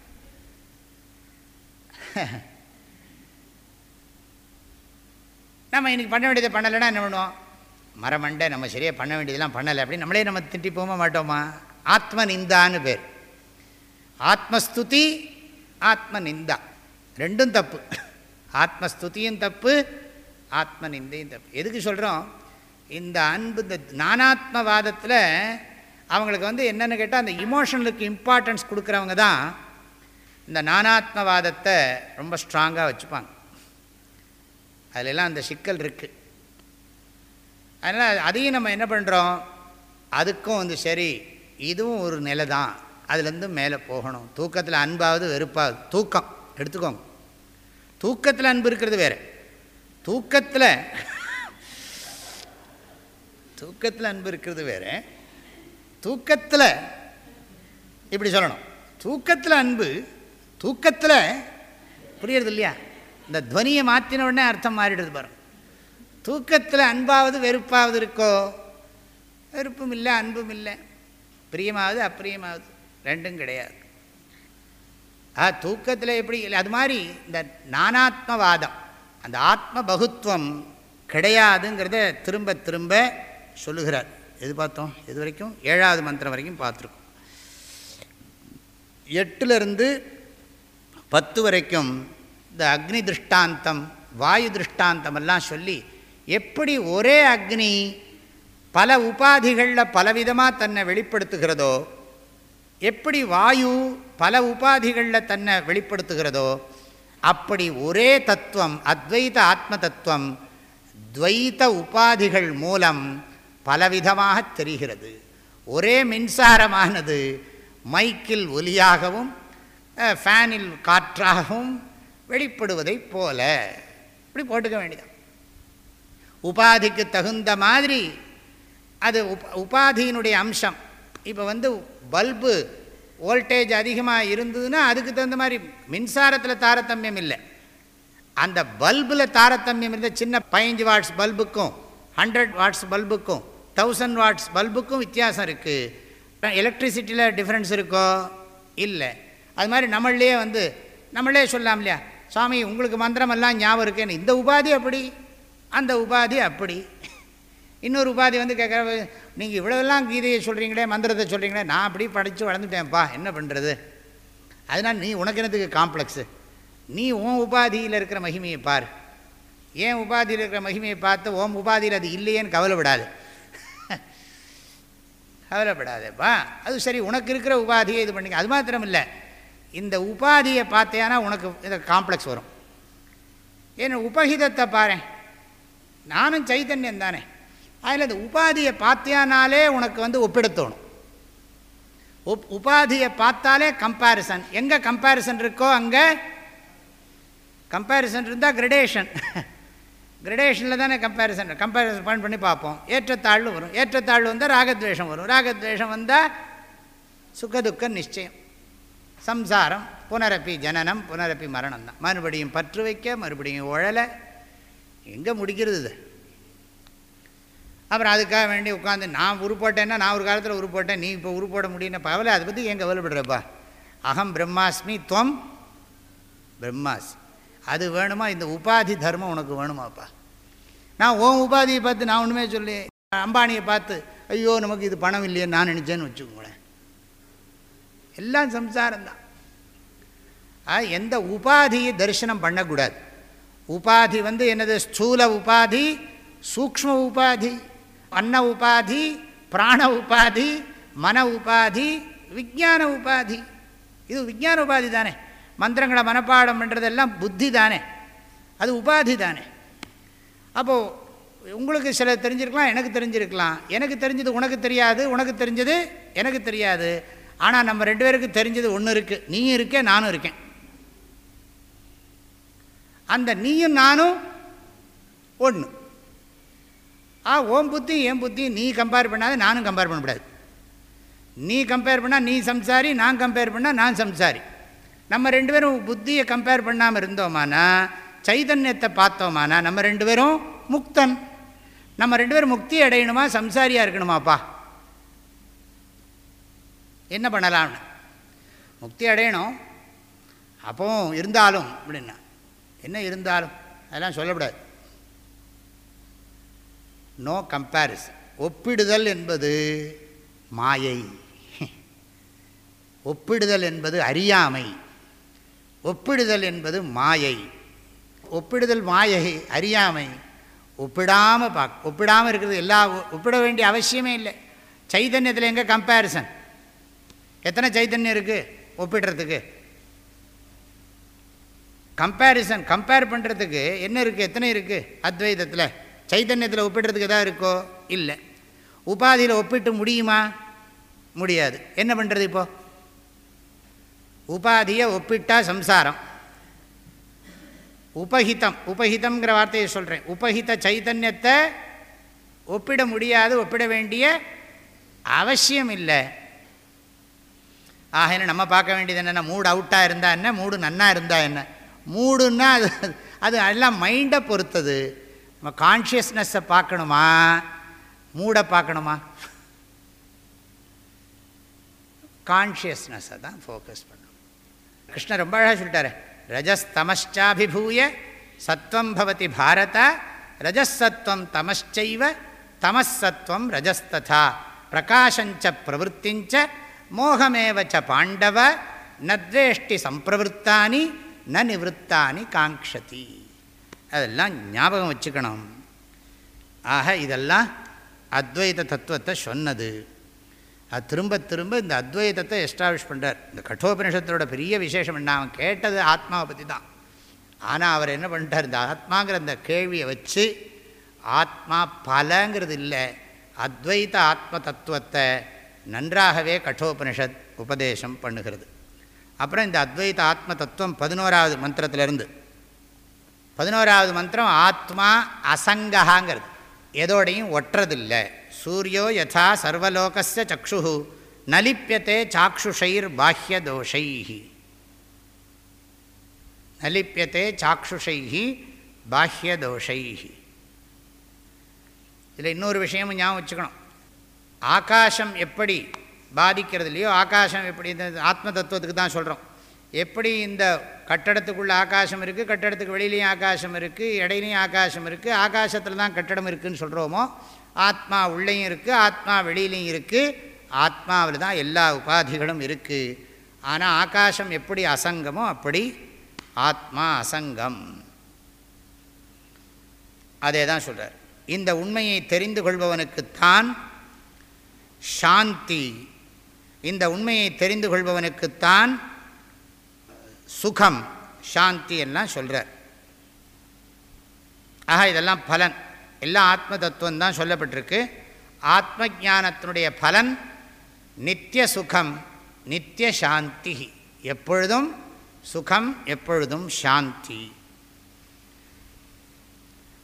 நம்ம இன்றைக்கி பண்ண வேண்டியதை பண்ணலைன்னா என்ன பண்ணுவோம்? மரமண்டை நம்ம சரியாக பண்ண வேண்டியதெல்லாம் பண்ணலை. அப்படின்னு நம்மளே நம்ம திட்டி போக மாட்டோமா? ஆத்ம நிந்தான்னு பேர். ஆத்மஸ்துதி ஆத்ம நிந்தா ரெண்டும் தப்பு. ஆத்மஸ்துதியும் தப்பு ஆத்ம நிந்தையும் தப்பு. எதுக்கு சொல்கிறோம் இந்த அன்பு இந்த நானாத்மவாதத்தில் அவங்களுக்கு வந்து என்னென்னு கேட்டால் அந்த இமோஷனலுக்கு இம்பார்ட்டன்ஸ் கொடுக்குறவங்க தான் இந்த நானாத்மவாதத்தை ரொம்ப ஸ்ட்ராங்காக வச்சுப்பாங்க. அதிலெல்லாம் அந்த சிக்கல் இருக்குது அதனால் அதையும் நம்ம என்ன பண்ணுறோம் அதுக்கும் வந்து சரி இதுவும் ஒரு நிலை தான். அதுலேருந்து மேலே போகணும். தூக்கத்தில் அன்பாவது வெறுப்பாவது தூக்கம். எடுத்துக்கோங்க. தூக்கத்தில் அன்பு இருக்கிறது வேறு. தூக்கத்தில் தூக்கத்தில் அன்பு இருக்கிறது வேறு. தூக்கத்தில் இப்படி சொல்லணும். தூக்கத்தில் அன்பு தூக்கத்தில் புரியுறது இல்லையா? இந்த துவனியை மாற்றின உடனே அர்த்தம் மாறிடுது பாருங்க. தூக்கத்தில் அன்பாவது வெறுப்பாவது இருக்கோ? வெறுப்பும் இல்லை அன்பும் இல்லை. பிரியமாவது அப்பிரியமாவது ரெண்டும் கிடையாது. ஆ தூக்கத்தில் எப்படி இல்லை அது மாதிரி இந்த நானாத்மவாதம் அந்த ஆத்ம பகுத்துவம் கிடையாதுங்கிறத திரும்ப திரும்ப சொல்லுகிறார். எது பார்த்தோம் எது வரைக்கும் ஏழாவது மந்திரம் வரைக்கும் பார்த்துருக்கோம். எட்டுலேருந்து பத்து வரைக்கும் இந்த அக்னி திருஷ்டாந்தம் வாயு திருஷ்டாந்தமெல்லாம் சொல்லி எப்படி ஒரே அக்னி பல உபாதிகளில் பலவிதமாக தன்னை வெளிப்படுத்துகிறதோ எப்படி வாயு பல உபாதிகளில் தன்னை வெளிப்படுத்துகிறதோ அப்படி ஒரே தத்துவம் அத்வைத ஆத்ம தத்துவம் துவைத்த உபாதிகள் மூலம் பலவிதமாக தெரிகிறது. ஒரே மின்சாரமானது மைக்கில் ஒலியாகவும் ஃபேனில் காற்றாகவும் வெளிப்படுவதைப் போல. இப்படி போட்டுக்க வேண்டியது உபாதிக்கு தகுந்த மாதிரி அது உப் உபாதியினுடைய அம்சம். இப்போ வந்து பல்பு வோல்டேஜ் அதிகமாக இருந்ததுன்னா அதுக்கு தகுந்த மாதிரி மின்சாரத்தில் தாரதமியம் இல்லை. அந்த பல்பில் தாரதமியம் இருந்த சின்ன பதினஞ்சு வாட்ஸ் பல்புக்கும் ஹண்ட்ரட் வாட்ஸ் பல்புக்கும் தௌசண்ட் வாட்ஸ் பல்புக்கும் வித்தியாசம் இருக்குது எலக்ட்ரிசிட்டியில் டிஃப்ரென்ஸ் இருக்கோ? இல்லை. அது மாதிரி நம்மளே வந்து நம்மளே சொல்லலாம் இல்லையா? சுவாமி உங்களுக்கு மந்திரமெல்லாம் ஞாபகம் இருக்கேன்னு. இந்த உபாதி அப்படி அந்த உபாதி அப்படி. இன்னொரு உபாதி வந்து கேட்குற நீங்கள் இவ்வளோலாம் கீதையை சொல்கிறீங்களே மந்திரத்தை சொல்கிறீங்களே நான் அப்படி படித்து வளர்ந்துட்டேன்ப்பா. என்ன பண்ணுறது அதனால் நீ உனக்கு என்னத்துக்கு காம்ப்ளெக்ஸு நீ உன் உபாதியில் இருக்கிற மகிமையை பார். ஏன் உபாதியில் இருக்கிற மகிமையை பார்த்து ஓம் உபாதியில் அது இல்லையேன்னு கவலைப்படாது. கவலைப்படாதேப்பா. அது சரி உனக்கு இருக்கிற உபாதியை இது பண்ணிக்க. அது மாத்திரம் இல்லை இந்த உபாதியை பார்த்தேன்னா உனக்கு இந்த காம்ப்ளெக்ஸ் வரும். ஏன்னா உபகிதத்தை பாரு நானும் சைத்தன்யம் தானே. அதில் இந்த உபாதியை பார்த்தியானாலே உனக்கு வந்து ஒப்பிடத்தோணும். உப் உபாதியை பார்த்தாலே கம்பேரிசன் எங்கே கம்பேரிசன் இருக்கோ அங்கே? கம்பேரிசன் இருந்தால் கிரடேஷன் கிரடேஷனில் தானே கம்பேரிசன் கம்பேரிசன் பண்ணி பண்ணி பார்ப்போம். ஏற்றத்தாழ்வு வரும். ஏற்றத்தாழ்வு வந்தால் ராகத்வேஷம் வரும். ராகத்வேஷம் வந்தால் சுகதுக்க நிச்சயம். சம்சாரம் புனரப்பி ஜனனம் புனரப்பி மரணம் தான். மறுபடியும் பற்று வைக்க மறுபடியும் உழலை. எங்கே முடிக்கிறது இது? அப்புறம் அதுக்காக வேண்டி உட்காந்து நான் உருப்போட்டேன்னா நான் ஒரு காலத்தில் உருப்போட்டேன் நீ இப்போ உருப்போட முடியும்னு பகவலை அதை பற்றி எங்கே கவலைப்படுறப்பா? அகம் பிரம்மாஸ்மி துவம் பிரம்மாஸ் அது வேணுமா? இந்த உபாதி தர்மம் உனக்கு வேணுமாப்பா? நான் ஓன் உபாதியை பார்த்து நான் ஒன்றுமே சொல்லி அம்பானியை பார்த்து ஐயோ நமக்கு இது பணம் இல்லையே நான் நினச்சேன்னு வச்சுக்கோங்களேன். எல்லாம் சம்சாரம்தான். எந்த உபாதியை தரிசனம் பண்ணக்கூடாது. உபாதி வந்து என்னது? ஸ்தூல உபாதி சூக்ம உபாதி அன்ன உபாதி பிராண உபாதி மன உபாதி விஜான உபாதி. இது விஜான உபாதி தானே. மந்திரங்களை மனப்பாடம் பண்ணுறதெல்லாம் புத்தி தானே? அது உபாதி தானே? அப்போது உங்களுக்கு சில தெரிஞ்சிருக்கலாம் எனக்கு தெரிஞ்சிருக்கலாம். எனக்கு தெரிஞ்சது உனக்கு தெரியாது உனக்கு தெரிஞ்சது எனக்கு தெரியாது. ஆனால் நம்ம ரெண்டு பேருக்கு தெரிஞ்சது ஒன்று இருக்குது நீயும் இருக்கேன் நானும் இருக்கேன். அந்த நீயும் நானும் ஒன்று ஆ ஓம் புத்தியும் என் புத்தியும் நீ கம்பேர் பண்ணாத நானும் கம்பேர் பண்ணக்கூடாது நீ கம்பேர் பண்ணால் நீ சம்சாரி நான் கம்பேர் பண்ணால் நான் சம்சாரி. நம்ம ரெண்டு பேரும் புத்தியை கம்பேர் பண்ணாமல் இருந்தோமானா சைதன்யத்தை பார்த்தோமானா நம்ம ரெண்டு பேரும் முக்தன். நம்ம ரெண்டு பேரும் முக்தி அடையணுமா சம்சாரியாக இருக்கணுமாப்பா? என்ன பண்ணலாம்னு? முக்தி அடையணும். அப்போ இருந்தாலும் அப்படின்னா. என்ன இருந்தாலும்? அதெல்லாம் சொல்லக்கூடாது. நோ கம்பேரிசன் ஒப்பிடுதல் என்பது மாயை. (laughs) ஒப்பிடுதல் என்பது அறியாமை. ஒப்பிடுதல் என்பது மாயை. ஒப்பிடுதல் மாயை அறியாமை. ஒப்பிடாமல் பார்க்க ஒப்பிடாமல் இருக்கிறது எல்லா ஒப்பிட வேண்டிய அவசியமே இல்லை. சைதன்யத்தில் எங்கே கம்பேரிசன் எத்தனை சைத்தன்யம் இருக்குது ஒப்பிடுறதுக்கு? கம்பேரிசன் கம்பேர் பண்ணுறதுக்கு என்ன இருக்குது எத்தனை இருக்குது அத்வைதத்தில்? சைத்தன்யத்தில் ஒப்பிடுறதுக்கு எதாவது இருக்கோ? இல்லை. உபாதியில் ஒப்பிட்டு முடியுமா? முடியாது. என்ன பண்ணுறது இப்போது உபாதியை ஒப்பிட்டா சம்சாரம். உபஹிதம் உபஹிதம்ங்கிற வார்த்தையை சொல்கிறேன் உபஹித சைத்தன்யத்தை ஒப்பிட முடியாது ஒப்பிட வேண்டிய அவசியம் இல்லை. ஆக நம்ம பார்க்க வேண்டியது என்னென்னா மூடு அவுட்டாக இருந்தால் என்ன மூடு நன்னாக இருந்தால் என்ன. மூடுன்னா அது அது எல்லாம் மைண்டை பொறுத்தது. நம்ம கான்ஷியஸ்னஸை பார்க்கணுமா? மூடை பார்க்கணுமா? கான்ஷியஸ்னஸை தான் ஃபோக்கஸ் பண்ண கிருஷ்ணர் ரொம்ப அழகாக சொல்லிட்டார் ரஜஸ்தமஷ்சாபிபூய சத்வம் பவதி பாரத ரஜசத்வம் தமச்சைவ தமசத்வம் ரஜஸ்ததா பிரகாஷஞ்ச பிரவருத்திஞ்ச மோகமேவச்ச பாண்டவ நத்வேஷ்டி சம்பிரவருத்தானி ந நிவத்தானி காங்க்ஷதி அதெல்லாம் ஞாபகம் வச்சுக்கணும் ஆக இதெல்லாம் அத்வைத தத்துவத்தை சொன்னது அது திரும்ப திரும்ப இந்த அத்வைதத்தை எஸ்டாப்ளிஷ் பண்ணுறார் இந்த கட்டோபனிஷத்தோட பெரிய விசேஷம் என்ன? அவன் கேட்டது ஆத்மாவை பற்றி தான் ஆனால் அவர் என்ன பண்ணிட்டார்? இந்த ஆத்மாங்கிற அந்த கேள்வியை வச்சு ஆத்மா பலங்கிறது இல்லை. அத்வைத ஆத்ம தத்துவத்தை நன்றாகவே கட்டோபனிஷத் உபதேசம் பண்ணுகிறது. அப்புறம் இந்த அத்வைத ஆத்ம தத்துவம் பதினோராவது மந்திரத்திலிருந்து. பதினோராவது மந்திரம் ஆத்மா அசங்ககாங்கிறது. எதோடையும் ஒட்டுறதில்லை சூரியோ யதா சர்வலோகஸ்ய சக்ஷு நலிப்பியத்தே சாக்ஷுஷைர் பாஹ்ய தோஷைஹி நலிப்பியத்தே சாக்ஷுஷைஹி பாஹ்ய தோஷைஹி இதில் இன்னொரு விஷயமும் ஞாபகம் வச்சுக்கணும். ஆகாசம் எப்படி பாதிக்கிறது இல்லையோ ஆகாசம் எப்படி இந்த ஆத்ம தத்துவத்துக்கு தான் சொல்கிறோம் எப்படி இந்த கட்டடத்துக்குள்ளே ஆகாசம் இருக்குது கட்டடத்துக்கு வெளியிலையும் ஆகாசம் இருக்குது இடையிலையும் ஆகாசம் இருக்குது ஆகாசத்தில் தான் கட்டடம் இருக்குதுன்னு சொல்கிறோமோ ஆத்மா உள்ளேயும் இருக்குது ஆத்மா வெளியிலையும் இருக்குது ஆத்மாவில் தான் எல்லா உபாதிகளும் இருக்குது ஆனால் ஆகாசம் எப்படி அசங்கமோ அப்படி ஆத்மா அசங்கம். அதே தான் சொல்கிறார் இந்த உண்மையை தெரிந்து கொள்பவனுக்குத்தான் சாந்தி. இந்த உண்மையை தெரிந்து கொள்பவனுக்குத்தான் சுகம். சாந்தி எல்லாம் சொல்கிறார் ஆக இதெல்லாம் பலன். எல்லாம் ஆத்ம தத்துவம் தான் சொல்லப்பட்டிருக்கு. ஆத்ம ஜானத்தினுடைய பலன் நித்திய சுகம் நித்திய சாந்தி. எப்பொழுதும் சுகம் எப்பொழுதும் சாந்தி.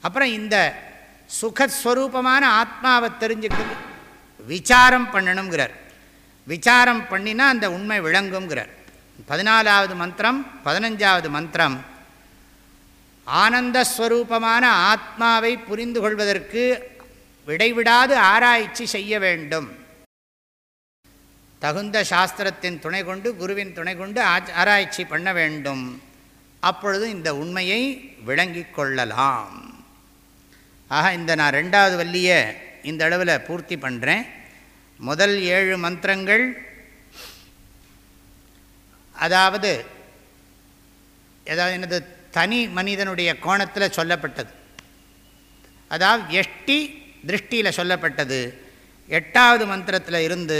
அப்புறம் இந்த சுகஸ்வரூபமான ஆத்மாவை தெரிஞ்சுக்கிறது விசாரம் பண்ணணுங்கிறார். விசாரம் பண்ணினா அந்த உண்மை விளங்குங்கிறார் பதினாலாவது மந்திரம் பதினஞ்சாவது மந்திரம் ஆனந்தஸ்வரூபமான ஆத்மாவை புரிந்து கொள்வதற்கு விடைவிடாது ஆராய்ச்சி செய்ய வேண்டும். தகுந்த சாஸ்திரத்தின் துணை கொண்டு குருவின் துணை கொண்டு ஆராய்ச்சி பண்ண வேண்டும். அப்பொழுது இந்த உண்மையை விளங்கி கொள்ளலாம். ஆக இந்த நான் ரெண்டாவது வள்ளியை இந்த அளவில் பூர்த்தி பண்ணுறேன் முதல் ஏழு மந்திரங்கள். அதாவது ஏதாவது என்னது தனி மனிதனுடைய கோணத்தில் சொல்லப்பட்டது. அதாவது எஷ்டி திருஷ்டியில் சொல்லப்பட்டது. எட்டாவது மந்திரத்தில் இருந்து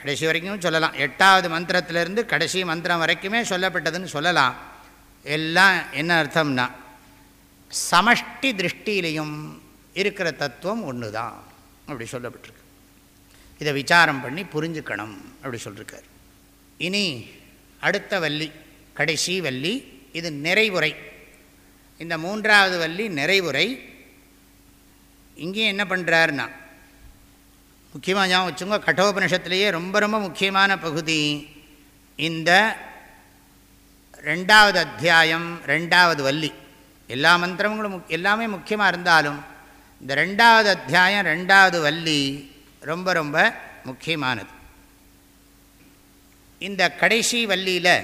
கடைசி வரைக்கும் சொல்லலாம். எட்டாவது மந்திரத்திலிருந்து கடைசி மந்திரம் வரைக்குமே சொல்லப்பட்டதுன்னு சொல்லலாம். எல்லாம் என்ன அர்த்தம்னா சமஷ்டி திருஷ்டியிலையும் இருக்கிற தத்துவம் ஒன்று தான் அப்படி சொல்லப்பட்டிருக்கு. இதை விசாரம் பண்ணி புரிஞ்சுக்கணும் அப்படி சொல்லியிருக்கார் இனி அடுத்த வள்ளி கடைசி வள்ளி இது நிறைவுரை. இந்த மூன்றாவது வள்ளி நிறைவுரை. இங்கேயும் என்ன பண்ணுறாருன்னா முக்கியமாக ஞாபகம் வச்சுங்க கட்டோபனிஷத்துலேயே ரொம்ப ரொம்ப முக்கியமான பகுதி. இந்த ரெண்டாவது அத்தியாயம் ரெண்டாவது வள்ளி. எல்லா மந்திரங்களும் முக் எல்லாமே முக்கியமாக இருந்தாலும் இந்த ரெண்டாவது அத்தியாயம் ரெண்டாவது வள்ளி ரொம்ப ரொம்ப முக்கியமானது. இந்த கடைசி வள்ளியில்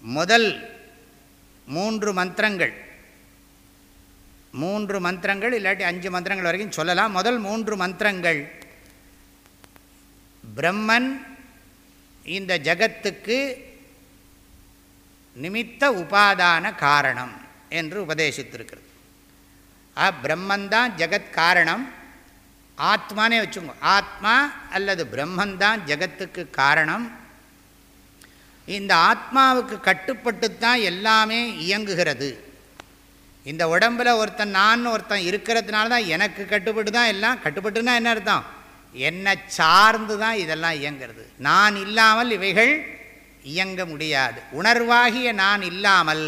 முதல் மூன்று மந்திரங்கள். மூன்று மந்திரங்கள் இல்லாட்டி அஞ்சு மந்திரங்கள் வரைக்கும் சொல்லலாம். முதல் மூன்று மந்திரங்கள். பிரம்மன் இந்த ஜகத்துக்கு நிமித்த உபாதான காரணம் என்று உபதேசித்திருக்கிறது. ஆ பிரம்மந்தான் ஜெகத் காரணம். ஆத்மானே வச்சுக்கோங்க. ஆத்மா அல்லது பிரம்மந்தான் ஜெகத்துக்கு காரணம். இந்த ஆத்மாவுக்கு கட்டுப்பட்டு தான் எல்லாமே இயங்குகிறது. இந்த உடம்பில் ஒருத்தன் நான் ஒருத்தன் இருக்கிறதுனால தான் எனக்கு கட்டுப்பட்டு தான் எல்லாம். கட்டுப்பட்டுன்னா என்ன அர்த்தம்? என்னை சார்ந்து தான் இதெல்லாம் இயங்கிறது நான் இல்லாமல் இவைகள் இயங்க முடியாது. உணர்வாகிய நான் இல்லாமல்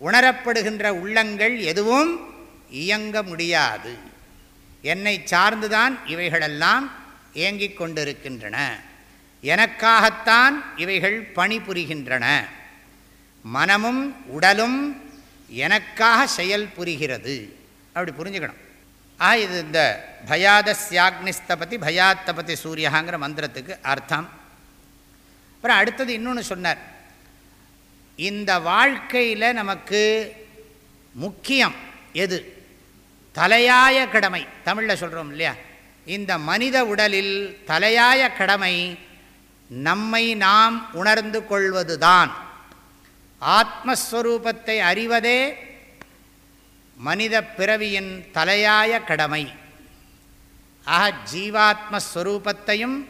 உணரப்படுகின்ற உள்ளங்கள் எதுவும் இயங்க முடியாது. என்னை சார்ந்துதான் இவைகளெல்லாம் இயங்கிக் கொண்டிருக்கின்றன. எனக்காகத்தான் இவைகள் பணிபுரிகின்றன. மனமும் உடலும் எனக்காக செயல் புரிகிறது. அப்படி புரிஞ்சுக்கணும். ஆ இது இந்த பயாதஸ்யாக்னிஸ்தபதி பயாத்தபதி சூரியகாங்கிற மந்திரத்துக்கு அர்த்தம். அப்புறம் அடுத்தது இன்னொன்று சொன்னார். இந்த வாழ்க்கையில் நமக்கு முக்கியம் எது? தலையாய கடமை. தமிழில் சொல்கிறோம் இல்லையா? இந்த மனித உடலில் தலையாய கடமை நம்மை நாம் உணர்ந்து கொள்வதுதான். ஆத்மஸ்வரூபத்தை அறிவதே மனித பிறவியின் தலையாய கடமை. ஆக ஜீவாத்மஸ்வரூபத்தையும்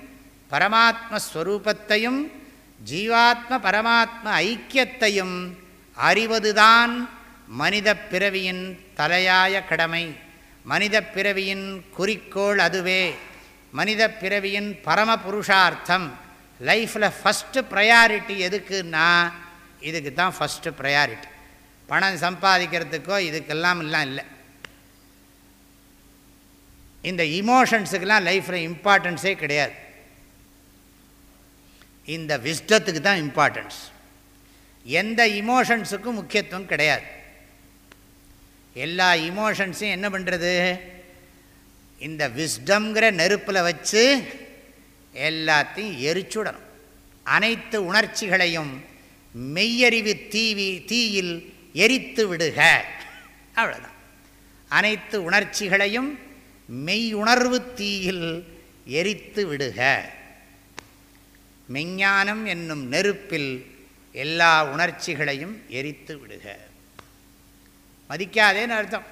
பரமாத்மஸ்வரூபத்தையும் ஜீவாத்ம பரமாத்ம ஐக்கியத்தையும் அறிவதுதான் மனித பிறவியின் தலையாய கடமை. மனித பிறவியின் குறிக்கோள் அதுவே. மனித பிறவியின் பரம புருஷார்த்தம். லைஃப்பில் ஃபஸ்ட்டு ப்ரையாரிட்டி எதுக்குன்னா இதுக்கு தான் ஃபஸ்ட்டு ப்ரையாரிட்டி பணம் சம்பாதிக்கிறதுக்கோ இதுக்கெல்லாம் எல்லாம் இல்லை. இந்த இமோஷன்ஸுக்கெல்லாம் லைஃப்பில் இம்பார்ட்டன்ஸே கிடையாது. இந்த விஸ்டத்துக்கு தான் இம்பார்ட்டன்ஸ் எந்த இமோஷன்ஸுக்கும் முக்கியத்துவம் கிடையாது. எல்லா இமோஷன்ஸையும் என்ன பண்ணுறது இந்த விஸ்டம்ங்கிற நெருப்பில் வச்சு எல்லாத்தையும் எரிச்சுடணும். அனைத்து உணர்ச்சிகளையும் மெய்யறிவு தீவி தீயில் எரித்து விடுக. அவ்வளோதான் அனைத்து உணர்ச்சிகளையும் மெய்யுணர்வு தீயில் எரித்து விடுக. மெஞ்ஞானம் என்னும் நெருப்பில் எல்லா உணர்ச்சிகளையும் எரித்து விடுக. மதிக்காதேன்னு அர்த்தம்.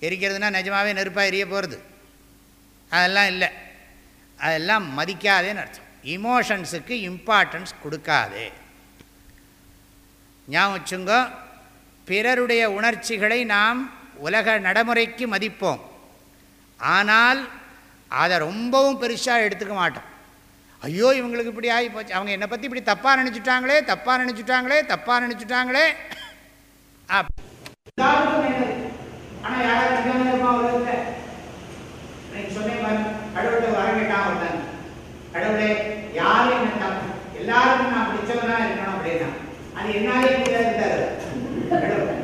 எரிக்கிறதுனா நிஜமாகவே நெருப்பாக எரிய போகிறது அதெல்லாம் இல்லை. அதெல்லாம் மதிக்காதேன்னு அர்த்தம். இமோஷன்ஸுக்கு இம்பார்ட்டன்ஸ் கொடுக்காதே. ஞாபகம் வச்சுங்கோ பிறருடைய உணர்ச்சிகளை நாம் உலக நடைமுறைக்கு மதிப்போம். ஆனால் அதை ரொம்பவும் பெருசாக எடுத்துக்க மாட்டோம். ஐயோ இவங்களுக்கு இப்படி ஆகி போச்சு. அவங்க என்னை பற்றி இப்படி தப்பாக நினச்சிட்டாங்களே தப்பாக நினச்சிட்டாங்களே தப்பாக நினச்சிட்டாங்களே. ஆனால் யாராவது சொன்னேன் கடவுள்கிட்ட வர கேட்டான் ஒருத்தன் கடவுளே யாரும் என்ன தப்பு எல்லாருக்கும் நான் பிடிச்சவனா இருக்கணும் அப்படின்னா அது என்னாலே முடியாது கடவுள்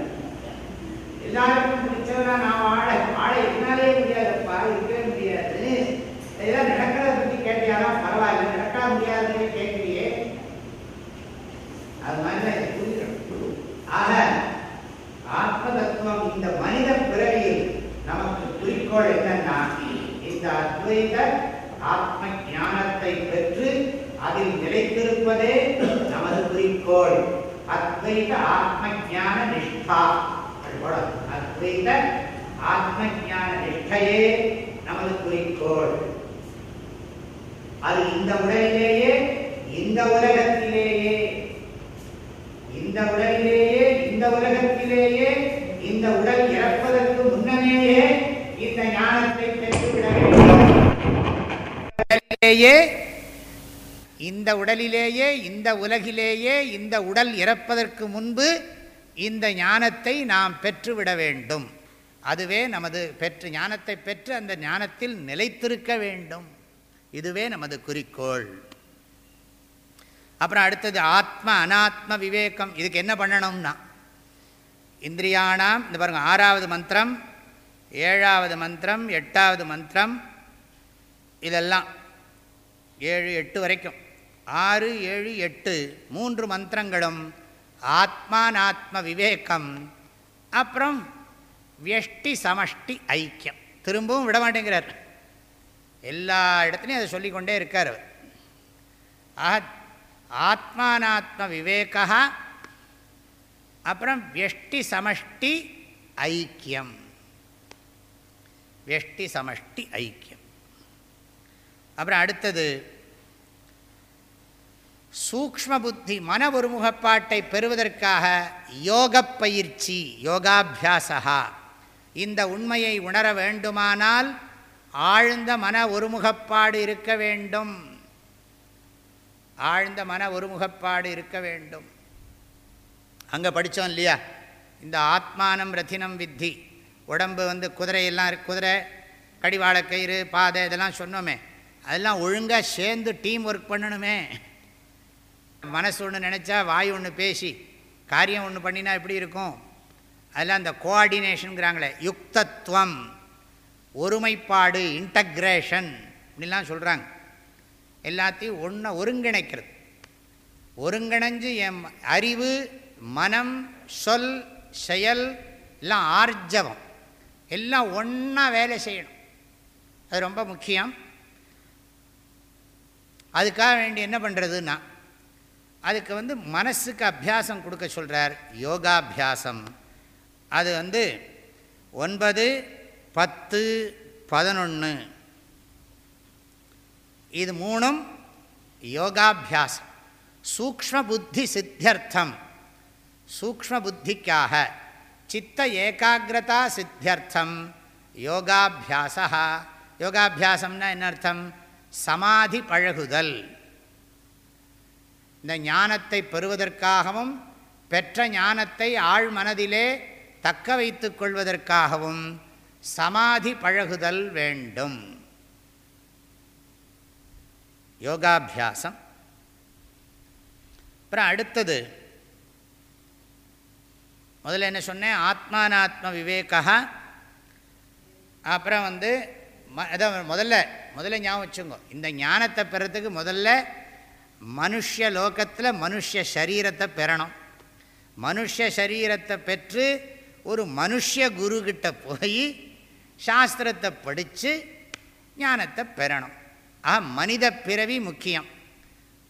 எல்லாருக்கும் பிடிச்சவனா நான் வாழ வாழ என்னாலே முடியாதுப்பா இருக்கவே முடியாது. இதெல்லாம் நடக்கிறத பத்தி கேட்டியாலும் பரவாயில்ல நடக்க முடியாதுன்னு கேட்கிறியே அது மாதிரி இது புரிஞ்சிடும் ஆக ஆத்ம தத்துவம் இந்த மனித பிறவியில் நமக்கு குறிக்கோள் என்னன்னா இந்த அத்வைத ஆத்ம ஞானத்தை பெற்று அதில் நிலைத்திருப்பதே நமது குறிக்கோள். அத்வைத ஆத்ம ஞான நிஷ்டா அத்வைத ஆத்ம ஞான நிஷ்டையே நமது குறிக்கோள். அது இந்த உலகிலேயே இந்த உலகத்திலேயே இந்த உலகிலேயே இந்த உலகத்திலேயே இந்த உடல் இறப்பதற்கு முன்னமேயே இந்த ஞானத்தை பெற்றுவிட உடலிலேயே இந்த உடலிலேயே இந்த உலகிலேயே இந்த உடல் இறப்பதற்கு முன்பு இந்த ஞானத்தை நாம் பெற்றுவிட வேண்டும். அதுவே நமது பெற்று ஞானத்தை பெற்று அந்த ஞானத்தில் நிலைத்திருக்க வேண்டும். இதுவே நமது குறிக்கோள். அப்புறம் அடுத்தது ஆத்ம அனாத்ம விவேகம். இதுக்கு என்ன பண்ணணும்னா இந்திரியானாம் இந்த பாருங்கள் ஆறாவது மந்திரம் ஏழாவது மந்திரம் எட்டாவது மந்திரம் இதெல்லாம் ஏழு எட்டு வரைக்கும். ஆறு ஏழு எட்டு மூன்று மந்திரங்களும் ஆத்மானாத்ம விவேகம் அப்புறம் வியஷ்டி சமஷ்டி ஐக்கியம். திரும்பவும் விட மாட்டேங்கிறார். எல்லா இடத்துலையும் அதை சொல்லிக்கொண்டே இருக்கார் அவர். ஆக ஆத்மானாத்ம விவேகா அப்புறம் வியஷ்டி சமஷ்டி ஐக்கியம். வெஷ்டி சமஷ்டி ஐக்கியம். அப்புறம் அடுத்தது சூக்ம புத்தி மன ஒருமுகப்பாட்டை பெறுவதற்காக யோக பயிற்சி யோகாபியாசா இந்த உண்மையை உணர வேண்டுமானால் ஆழ்ந்த மன ஒருமுகப்பாடு இருக்க வேண்டும். ஆழ்ந்த மன ஒருமுகப்பாடு இருக்க வேண்டும். அங்கே படித்தோம் இல்லையா? இந்த ஆத்மானம் ரத்தினம் வித்தி. உடம்பு வந்து குதிரையெல்லாம் குதிரை கடிவாளக்கயிறு பாதை இதெல்லாம் சொன்னோமே. அதெல்லாம் ஒழுங்காக சேர்ந்து டீம் ஒர்க் பண்ணணுமே. மனசு ஒன்று நினச்சா வாய் ஒன்று பேசி காரியம் ஒன்று பண்ணினா எப்படி இருக்கும்? அதெல்லாம் அந்த கோஆர்டினேஷனுங்கிறாங்களே யுக்தத்துவம் ஒருமைப்பாடு இன்டக்ரேஷன் இப்படிலாம் சொல்கிறாங்க எல்லாத்தையும் ஒன்றை ஒருங்கிணைக்கிறது. ஒருங்கிணைஞ்சு என் அறிவு மனம் சொல் செயல் எல்லாம் ஆர்ஜவம். எல்லாம் ஒன்றா வேலை செய்யணும். அது ரொம்ப முக்கியம். அதுக்காக வேண்டி என்ன பண்ணுறதுன்னா அதுக்கு வந்து மனசுக்கு அபியாசம் கொடுக்க சொல்கிறார் யோகாபியாசம். அது வந்து ஒன்பது பத்து பதினொன்று இது மூணும் யோகாபியாசம். சூக்ம புத்தி சித்தியர்த்தம். சூக்ம புத்திக்காக. சித்த ஏகாகிரதா சித்தியர்த்தம். யோகாபியாசா யோகாபியாசம்னா என்ன அர்த்தம்? சமாதி பழகுதல். இந்த ஞானத்தை பெறுவதற்காகவும் பெற்ற ஞானத்தை ஆழ் மனதிலே தக்க வைத்து கொள்வதற்காகவும் சமாதி பழகுதல் வேண்டும். யோகாபியாசம். அப்புறம் அடுத்தது முதல்ல என்ன சொன்னேன்? ஆத்மானாத்ம விவேகா. அப்புறம் வந்து ம அதான் முதல்ல முதல்ல ஞாபகம் வச்சுங்கோ இந்த ஞானத்தை பெறத்துக்கு முதல்ல மனுஷ லோகத்தில் மனுஷ சரீரத்தை பெறணும். மனுஷ சரீரத்தை பெற்று ஒரு மனுஷ குருக்கிட்ட போய் சாஸ்திரத்தை படித்து ஞானத்தை பெறணும். ஆ மனித பிறவி முக்கியம்.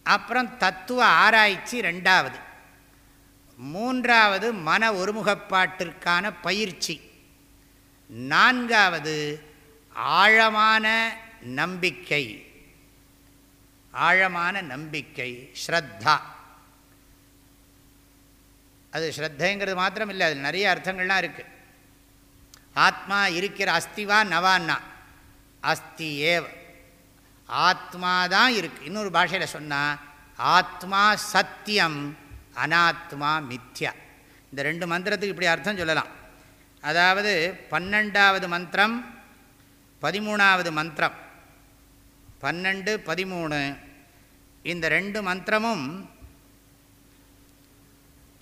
அப்புறம் தத்துவ ஆராய்ச்சி ரெண்டாவது. மூன்றாவது மன ஒருமுகப்பாட்டிற்கான பயிற்சி. நான்காவது ஆழமான நம்பிக்கை. ஆழமான நம்பிக்கை ஸ்ரத்தா. அது ஸ்ரத்தைங்கிறது மாத்திரம் இல்லை அதில் நிறைய அர்த்தங்கள்லாம் இருக்குது ஆத்மா இருக்கிற அஸ்திவா நவான்னா. அஸ்தி ஏவ. ஆத்மா தான் இருக்குது இன்னொரு பாஷையில் சொன்னால் ஆத்மா சத்தியம் அனாத்மா மித்யா. இந்த ரெண்டு மந்திரத்துக்கு இப்படி அர்த்தம் சொல்லலாம். அதாவது பன்னெண்டாவது மந்திரம் பதிமூணாவது மந்திரம். பன்னெண்டு பதிமூணு. இந்த ரெண்டு மந்திரமும்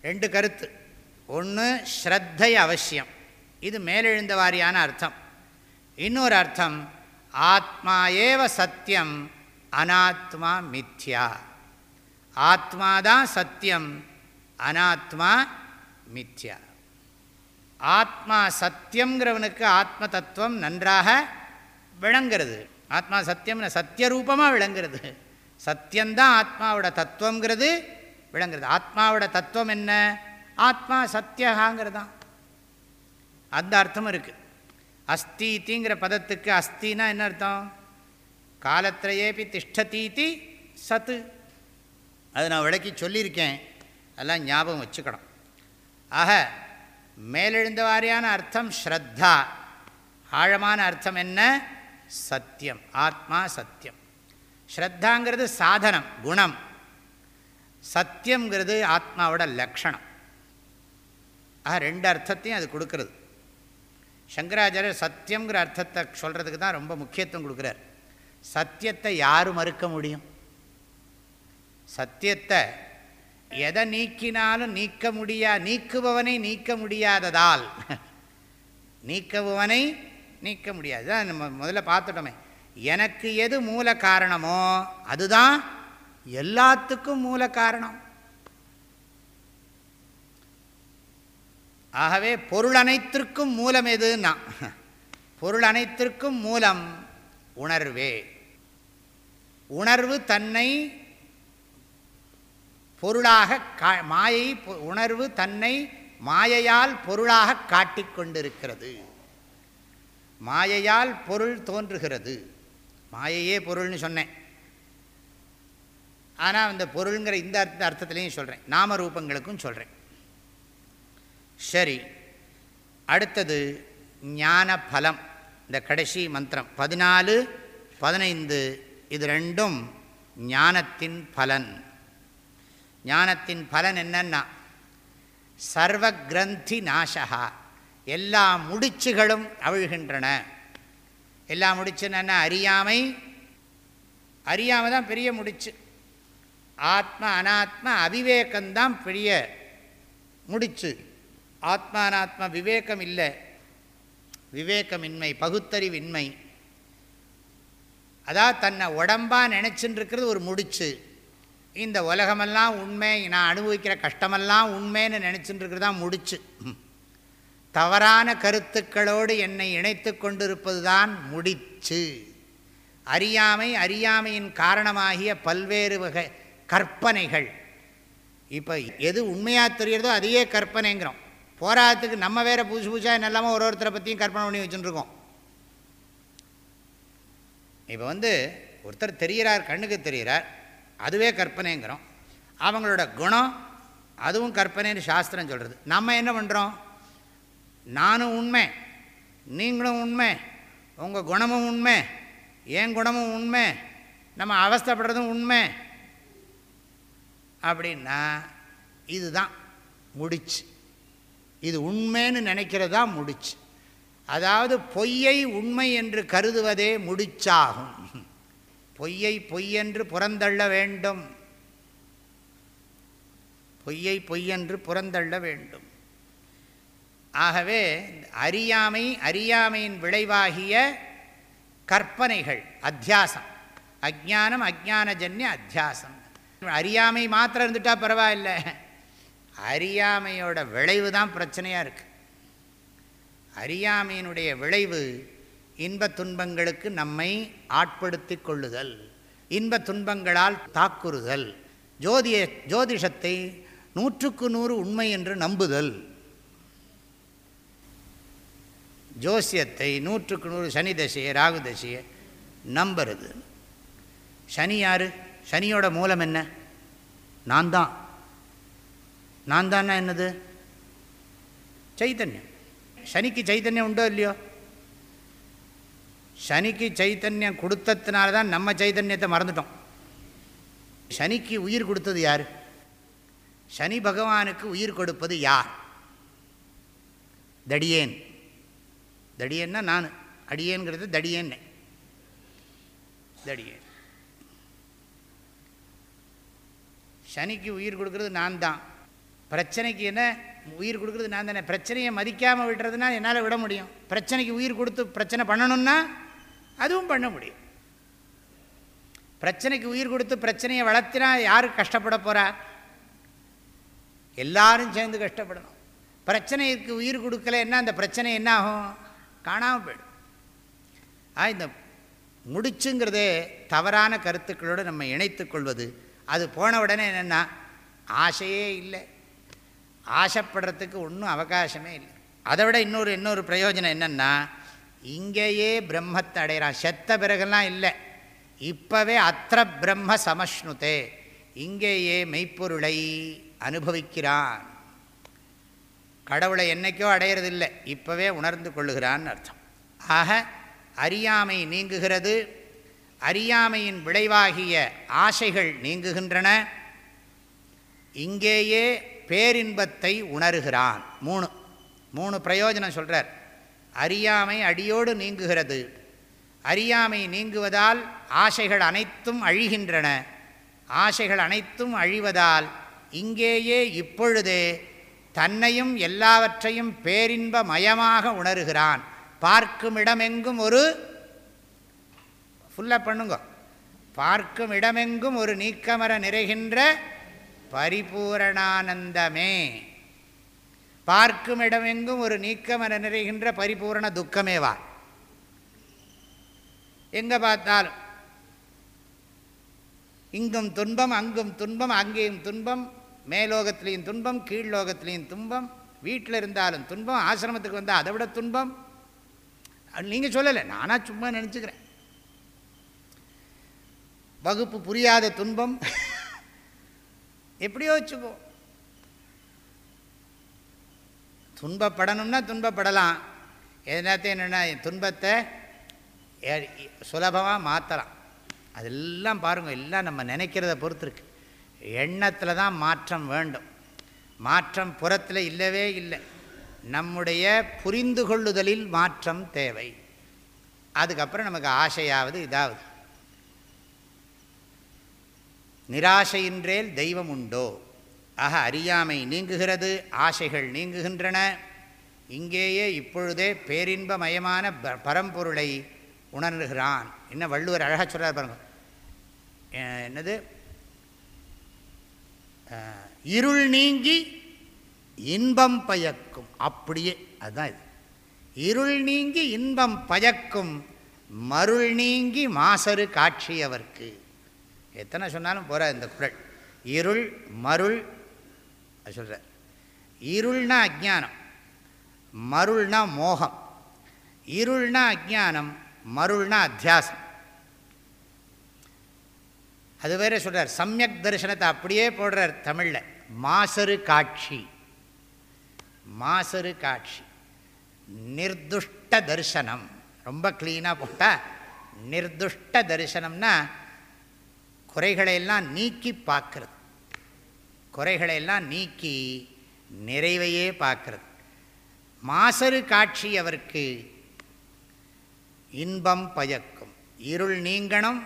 ரெண்டு கருத்து. ஒன்று ஸ்ரத்தை அவசியம். இது மேலெழுந்த வாரியான அர்த்தம். இன்னொரு அர்த்தம் ஆத்மா ஏவ சத்தியம் அனாத்மா மித்யா. ஆத்மா தான் சத்தியம் அனாத்மா மித்யா. ஆத்மா சத்தியங்கிறவனுக்கு ஆத்ம தத்துவம் நன்றாக விளங்கிறது. ஆத்மா சத்தியம்னு சத்தியரூபமாக விளங்குறது. சத்தியந்தான் ஆத்மாவோட தத்துவங்கிறது விளங்குறது. ஆத்மாவோட தத்துவம் என்ன? ஆத்மா சத்தியகாங்கிறது தான் அந்த அர்த்தம் இருக்குது அஸ்தீத்திங்கிற பதத்துக்கு அஸ்தினா என்ன அர்த்தம்? காலத்திரையேபி திஷ்டதீதி சத்து. அது நான் விளக்கி சொல்லியிருக்கேன். அதெல்லாம் ஞாபகம் வச்சுக்கணும். ஆக மேலெழுந்த வாரியான அர்த்தம் ஸ்ரத்தா. ஆழமான அர்த்தம் என்ன? சத்தியம். ஆத்மா சத்தியம். ஸ்ரத்தாங்கிறது சாதனம் குணம். சத்தியங்கிறது ஆத்மாவோட லக்ஷணம். ஆக ரெண்டு அர்த்தத்தையும் அது கொடுக்கறது. சங்கராச்சாரியர் சத்தியங்கிற அர்த்தத்தை சொல்கிறதுக்கு தான் ரொம்ப முக்கியத்துவம் கொடுக்குறார். சத்தியத்தை யார் மறுக்க முடியும்? சத்தியத்தை எதை நீக்கினாலும் நீக்க முடியா நீக்குபவனை நீக்க முடியாததால் நீக்குபவனை நீக்க முடியாது. தான் நம்ம முதல்ல பார்த்துட்டோமே. எனக்கு எது மூல காரணமோ அதுதான் எல்லாத்துக்கும் மூல காரணம். ஆகவே பொருள் அனைத்திற்கும் மூலம் எதுன்னா பொருள் அனைத்திற்கும் மூலம் உணர்வே. உணர்வு தன்னை பொருளாக கா மாயை உணர்வு தன்னை மாயையால் பொருளாக காட்டிக்கொண்டிருக்கிறது மாயையால் பொருள் தோன்றுகிறது. மாயையே பொருள்னு சொன்னேன். ஆனால் அந்த பொருளுங்கிற இந்த அர்த்த அர்த்தத்துலேயும் சொல்கிறேன் நாம ரூபங்களுக்கும் சொல்கிறேன் சரி. அடுத்தது ஞான பலம் இந்த கடைசி மந்திரம். பதினாலு பதினைந்து இது ரெண்டும் ஞானத்தின் பலன். ஞானத்தின் பலன் என்னன்னா சர்வ கிரந்தி நாசகா. எல்லா முடிச்சுகளும் அவிழ்கின்றன. எல்லா முடிச்சுன்னா அறியாமை. அறியாமை தான் பெரிய முடிச்சு. ஆத்ம அனாத்ம அவிவேகம்தான் பெரிய முடிச்சு. ஆத்மா அனாத்ம விவேகம் இல்லை. விவேகமின்மை பகுத்தறிவின்மை. அதான் தன்னை உடம்பாக நினச்சின்னு இருக்கிறது ஒரு முடிச்சு. இந்த உலகமெல்லாம் உண்மை நான் அனுபவிக்கிற கஷ்டமெல்லாம் உண்மைன்னு நினச்சிட்டு இருக்கிறது தான் முடிச்சு. தவறான கருத்துக்களோடு என்னை இணைத்து கொண்டிருப்பது தான் முடிச்சு. அறியாமை அறியாமையின் காரணமாகிய பல்வேறு வகை கற்பனைகள். இப்போ எது உண்மையாக தெரிகிறதோ அதையே கற்பனைங்கிறோம். போராட்டத்துக்கு நம்ம வேறு புதுசு புதுசாக என்னெல்லாமோ ஒரு ஒருத்தரை பற்றியும் கற்பனை பண்ணி வச்சுட்டுருக்கோம் இப்போ வந்து ஒருத்தர் தெரிகிறார் கண்ணுக்கு தெரிகிறார் அதுவே கற்பனைங்கிறோம். அவங்களோட குணம் அதுவும் கற்பனைன்னு சாஸ்திரம் சொல்கிறது நம்ம என்ன பண்ணுறோம் நானும் உண்மை நீங்களும் உண்மை உங்கள் குணமும் உண்மை என் குணமும் உண்மை நம்ம அவஸ்தைப்படுறதும் உண்மை அப்படின்னா இதுதான் முடிச்சு. இது உண்மைன்னு நினைக்கிறது தான் முடிச்சு. அதாவது பொய்யை உண்மை என்று கருதுவதே முடிச்சாகும். பொய்யை பொய்யென்று புறந்தள்ள வேண்டும். பொய்யை பொய்யென்று புறந்தள்ள வேண்டும். ஆகவே அறியாமை அறியாமையின் விளைவாகிய கற்பனைகள் அத்தியாசம். அஜானம் அஜானஜன்ய அத்தியாசம். அறியாமை மாத்திரம் இருந்துட்டால் பரவாயில்ல. அறியாமையோட விளைவு தான் பிரச்சனையாக இருக்குது அறியாமையினுடைய விளைவு இன்ப துன்பங்களுக்கு நம்மை ஆட்படுத்தி கொள்ளுதல். இன்ப துன்பங்களால் தாக்குறுதல். ஜோதிய ஜோதிஷத்தை நூற்றுக்கு நூறு உண்மை என்று நம்புதல். ஜோசியத்தை நூற்றுக்கு நூறு சனி தசையை ராகு தசையை நம்புறது. சனி யார்? சனியோட மூலம் என்ன? நான் தான். நான் தான்னா என்னது? சைத்தன்யம் சனிக்கு சைத்தன்யம் உண்டோ இல்லையோ? சனிக்கு சைத்தன்யம் கொடுத்ததுனால தான் நம்ம சைத்தன்யத்தை மறந்துட்டோம். சனிக்கு உயிர் கொடுத்தது யார்? சனி பகவானுக்கு உயிர் கொடுப்பது யார்? தடியேன். தடியேன்னா நான். அடியேங்கிறது தடியேன்னு. தடியேன். சனிக்கு உயிர் கொடுக்கறது நான் தான். பிரச்சனைக்கு என்ன? உயிர் கொடுக்குறது நான் தானே. பிரச்சனையை மதிக்காமல் விடுறதுனா என்னால் விட முடியும். பிரச்சனைக்கு உயிர் கொடுத்து பிரச்சனை பண்ணணும்னா அதுவும் பண்ண முடியும். பிரச்சனைக்கு உயிர் கொடுத்து பிரச்சனையை வளர்த்தினா யார் கஷ்டப்பட போகிறா எல்லாரும் சேர்ந்து கஷ்டப்படணும். பிரச்சனைக்கு உயிர் கொடுக்கலன்னா அந்த பிரச்சனை என்ன ஆகும் காணாமல் போயிடும். ஆ இந்த முடிச்சுங்கிறதே தவறான கருத்துக்களோடு நம்ம இணைத்து கொள்வது. அது போன உடனே என்னென்னா ஆசையே இல்லை. ஆசைப்படுறதுக்கு ஒன்றும் அவகாசமே இல்லை. அதை விட இன்னொரு இன்னொரு பிரயோஜனம் என்னென்னா இங்கேயே பிரம்மத்தை அடைகிறான். செத்த பிறகுலாம் இல்லை. இப்போவே அத்திர பிரம்ம சமஷ்ணுதே. இங்கேயே மெய்ப்பொருளை அனுபவிக்கிறான். கடவுளை என்னைக்கோ அடையிறதில்லை. இப்போவே உணர்ந்து கொள்ளுகிறான்னு அர்த்தம். ஆக அறியாமை நீங்குகிறது. அறியாமையின் விளைவாகிய ஆசைகள் நீங்குகின்றன. இங்கேயே பேரின்பத்தை உணர்கிறான். மூணு. மூணு பிரயோஜனம் சொல்கிறார் அறியாமை அடியோடு நீங்குகிறது. அறியாமை நீங்குவதால் ஆசைகள் அனைத்தும் அழிகின்றன. ஆசைகள் அனைத்தும் அழிவதால் இங்கேயே இப்பொழுதே தன்னையும் எல்லாவற்றையும் பேரின்ப மயமாக உணர்கிறான். பார்க்கும் இடமெங்கும் ஒரு ஃபுல்லாக பண்ணுங்க. பார்க்கும் இடமெங்கும் ஒரு நீக்கமர நிறைகின்ற பரிபூரணானந்தமே. பார்க்கும் இடமெங்கும் ஒரு நீக்கமர நிறைகின்ற பரிபூரண துக்கமேவா? எங்கே பார்த்தாலும் இங்கும் துன்பம் அங்கும் துன்பம் அங்கேயும் துன்பம் மேலோகத்திலையும் துன்பம் கீழ்லோகத்திலையும் துன்பம் வீட்டில் இருந்தாலும் துன்பம் ஆசிரமத்துக்கு வந்தால் அதை விட துன்பம். நீங்கள் சொல்லலை நானாக சும்மா நினச்சிக்கிறேன். வகுப்பு புரியாத துன்பம். (laughs) எப்படியோ வச்சுக்கோ துன்பப்படணும்னா துன்பப்படலாம். எதனாத்தையும் என்னென்னா துன்பத்தை சுலபமாக மாற்றலாம் அதெல்லாம் பாருங்கள் எல்லாம் நம்ம நினைக்கிறத பொறுத்துருக்கு. எண்ணத்தில் தான் மாற்றம் வேண்டும். மாற்றம் புறத்தில் இல்லவே இல்லை. நம்முடைய புரிந்து கொள்ளுதலில் மாற்றம் தேவை. அதுக்கப்புறம் நமக்கு ஆசையாவது இதாவது. நிராசையின்றேல் தெய்வம் உண்டோ? ஆக அறியாமை நீங்குகிறது ஆசைகள் நீங்குகின்றன. இங்கேயே இப்பொழுதே பேரின்பமயமான பரம்பொருளை உணர்கிறான். என்ன வள்ளுவர் அழகாக சொல்கிறார் பாருங்க. என்னது? இருள் நீங்கி இன்பம் பயக்கும். அப்படியே அதுதான் இது. இருள் நீங்கி இன்பம் பயக்கும் மருள் நீங்கி மாசரு காட்சி அவர்க்கு எத்தனை சொன்னாலும் போகிற இந்த குரல். இருள் மருள் சொல்கிறார் இருள்னா அஜானம் மருள்னா மோகம். இருள்னா அஜானம் மருள்னா அத்தியாசம். அது வேற சொல்கிறார் சமயக் தரிசனத்தை அப்படியே போடுறார் தமிழில். மாசரு காட்சி. மாசரு காட்சி. நிர்துஷ்ட தரிசனம். ரொம்ப க்ளீனாக போட்டால் நிர்துஷ்ட தரிசனம்னா குறைகளையெல்லாம் நீக்கி பார்க்கறது. குறைகளையெல்லாம் நீக்கி நிறைவையே பார்க்கறது. மாசரு காட்சி அவருக்கு இன்பம் பயக்கும். இருள் நீங்கணும்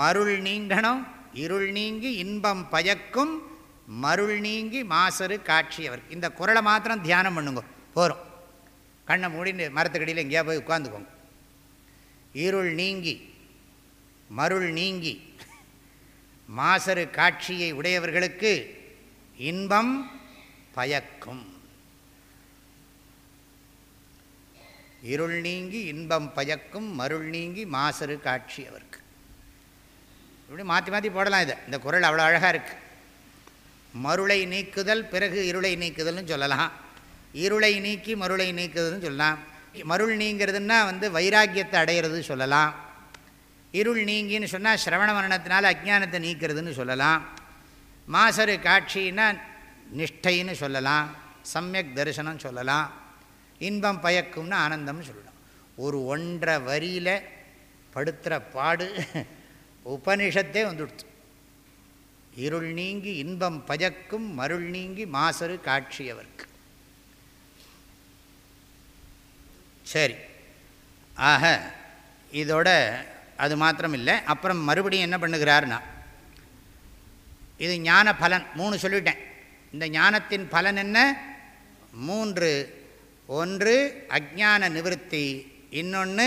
மருள் நீங்கணும் இருள் நீங்கி இன்பம் பயக்கும் மருள் நீங்கி மாசரு காட்சி அவருக்கு. இந்த குரலை மாத்திரம் தியானம் பண்ணுங்க போகிறோம் கண்ணை மூடின்னு மரத்துக்கடியில் எங்கேயா போய் உட்காந்துக்கோங்க இருள் நீங்கி மருள் நீங்கி மாசரு காட்சியை உடையவர்களுக்கு இன்பம் பயக்கும். இருள் நீங்கி இன்பம் பயக்கும் மருள் நீங்கி மாசரு காட்சி அவருக்கு. இப்படி மாற்றி மாற்றி போடலாம் இதை. இந்த குரல் அவ்வளோ அழகாக இருக்குது மருளை நீக்குதல் பிறகு இருளை நீக்குதல்னு சொல்லலாம். இருளை நீக்கி மருளை நீக்குதல்னு சொல்லலாம். மருள் நீங்கிறதுன்னா வந்து வைராக்கியத்தை அடையிறது சொல்லலாம். இருள் நீங்கின்னு சொன்னால் சிரவண மரணத்தினால அஜானத்தை நீக்கிறதுன்னு சொல்லலாம். மாசரு காட்சின்னா நிஷ்டைன்னு சொல்லலாம். சமயக் தரிசனம் சொல்லலாம். இன்பம் பயக்கும்னு ஆனந்தம்னு சொல்லலாம் ஒரு ஒன்றரை வரியில் படுத்துகிற பாடு (laughs) உபனிஷத்தே வந்துடுச்சு இருள் நீங்கி இன்பம் பயக்கும் மருள் நீங்கி மாசரு காட்சியவர்க்கு சரி. ஆக இதோட அது மாத்திரம் இல்லை அப்புறம் மறுபடியும் என்ன பண்ணுகிறார்னா இது ஞான பலன் மூணு சொல்லிட்டேன். இந்த ஞானத்தின் பலன் என்ன? மூன்று. ஒன்று அஜான நிவர்த்தி. இன்னொன்று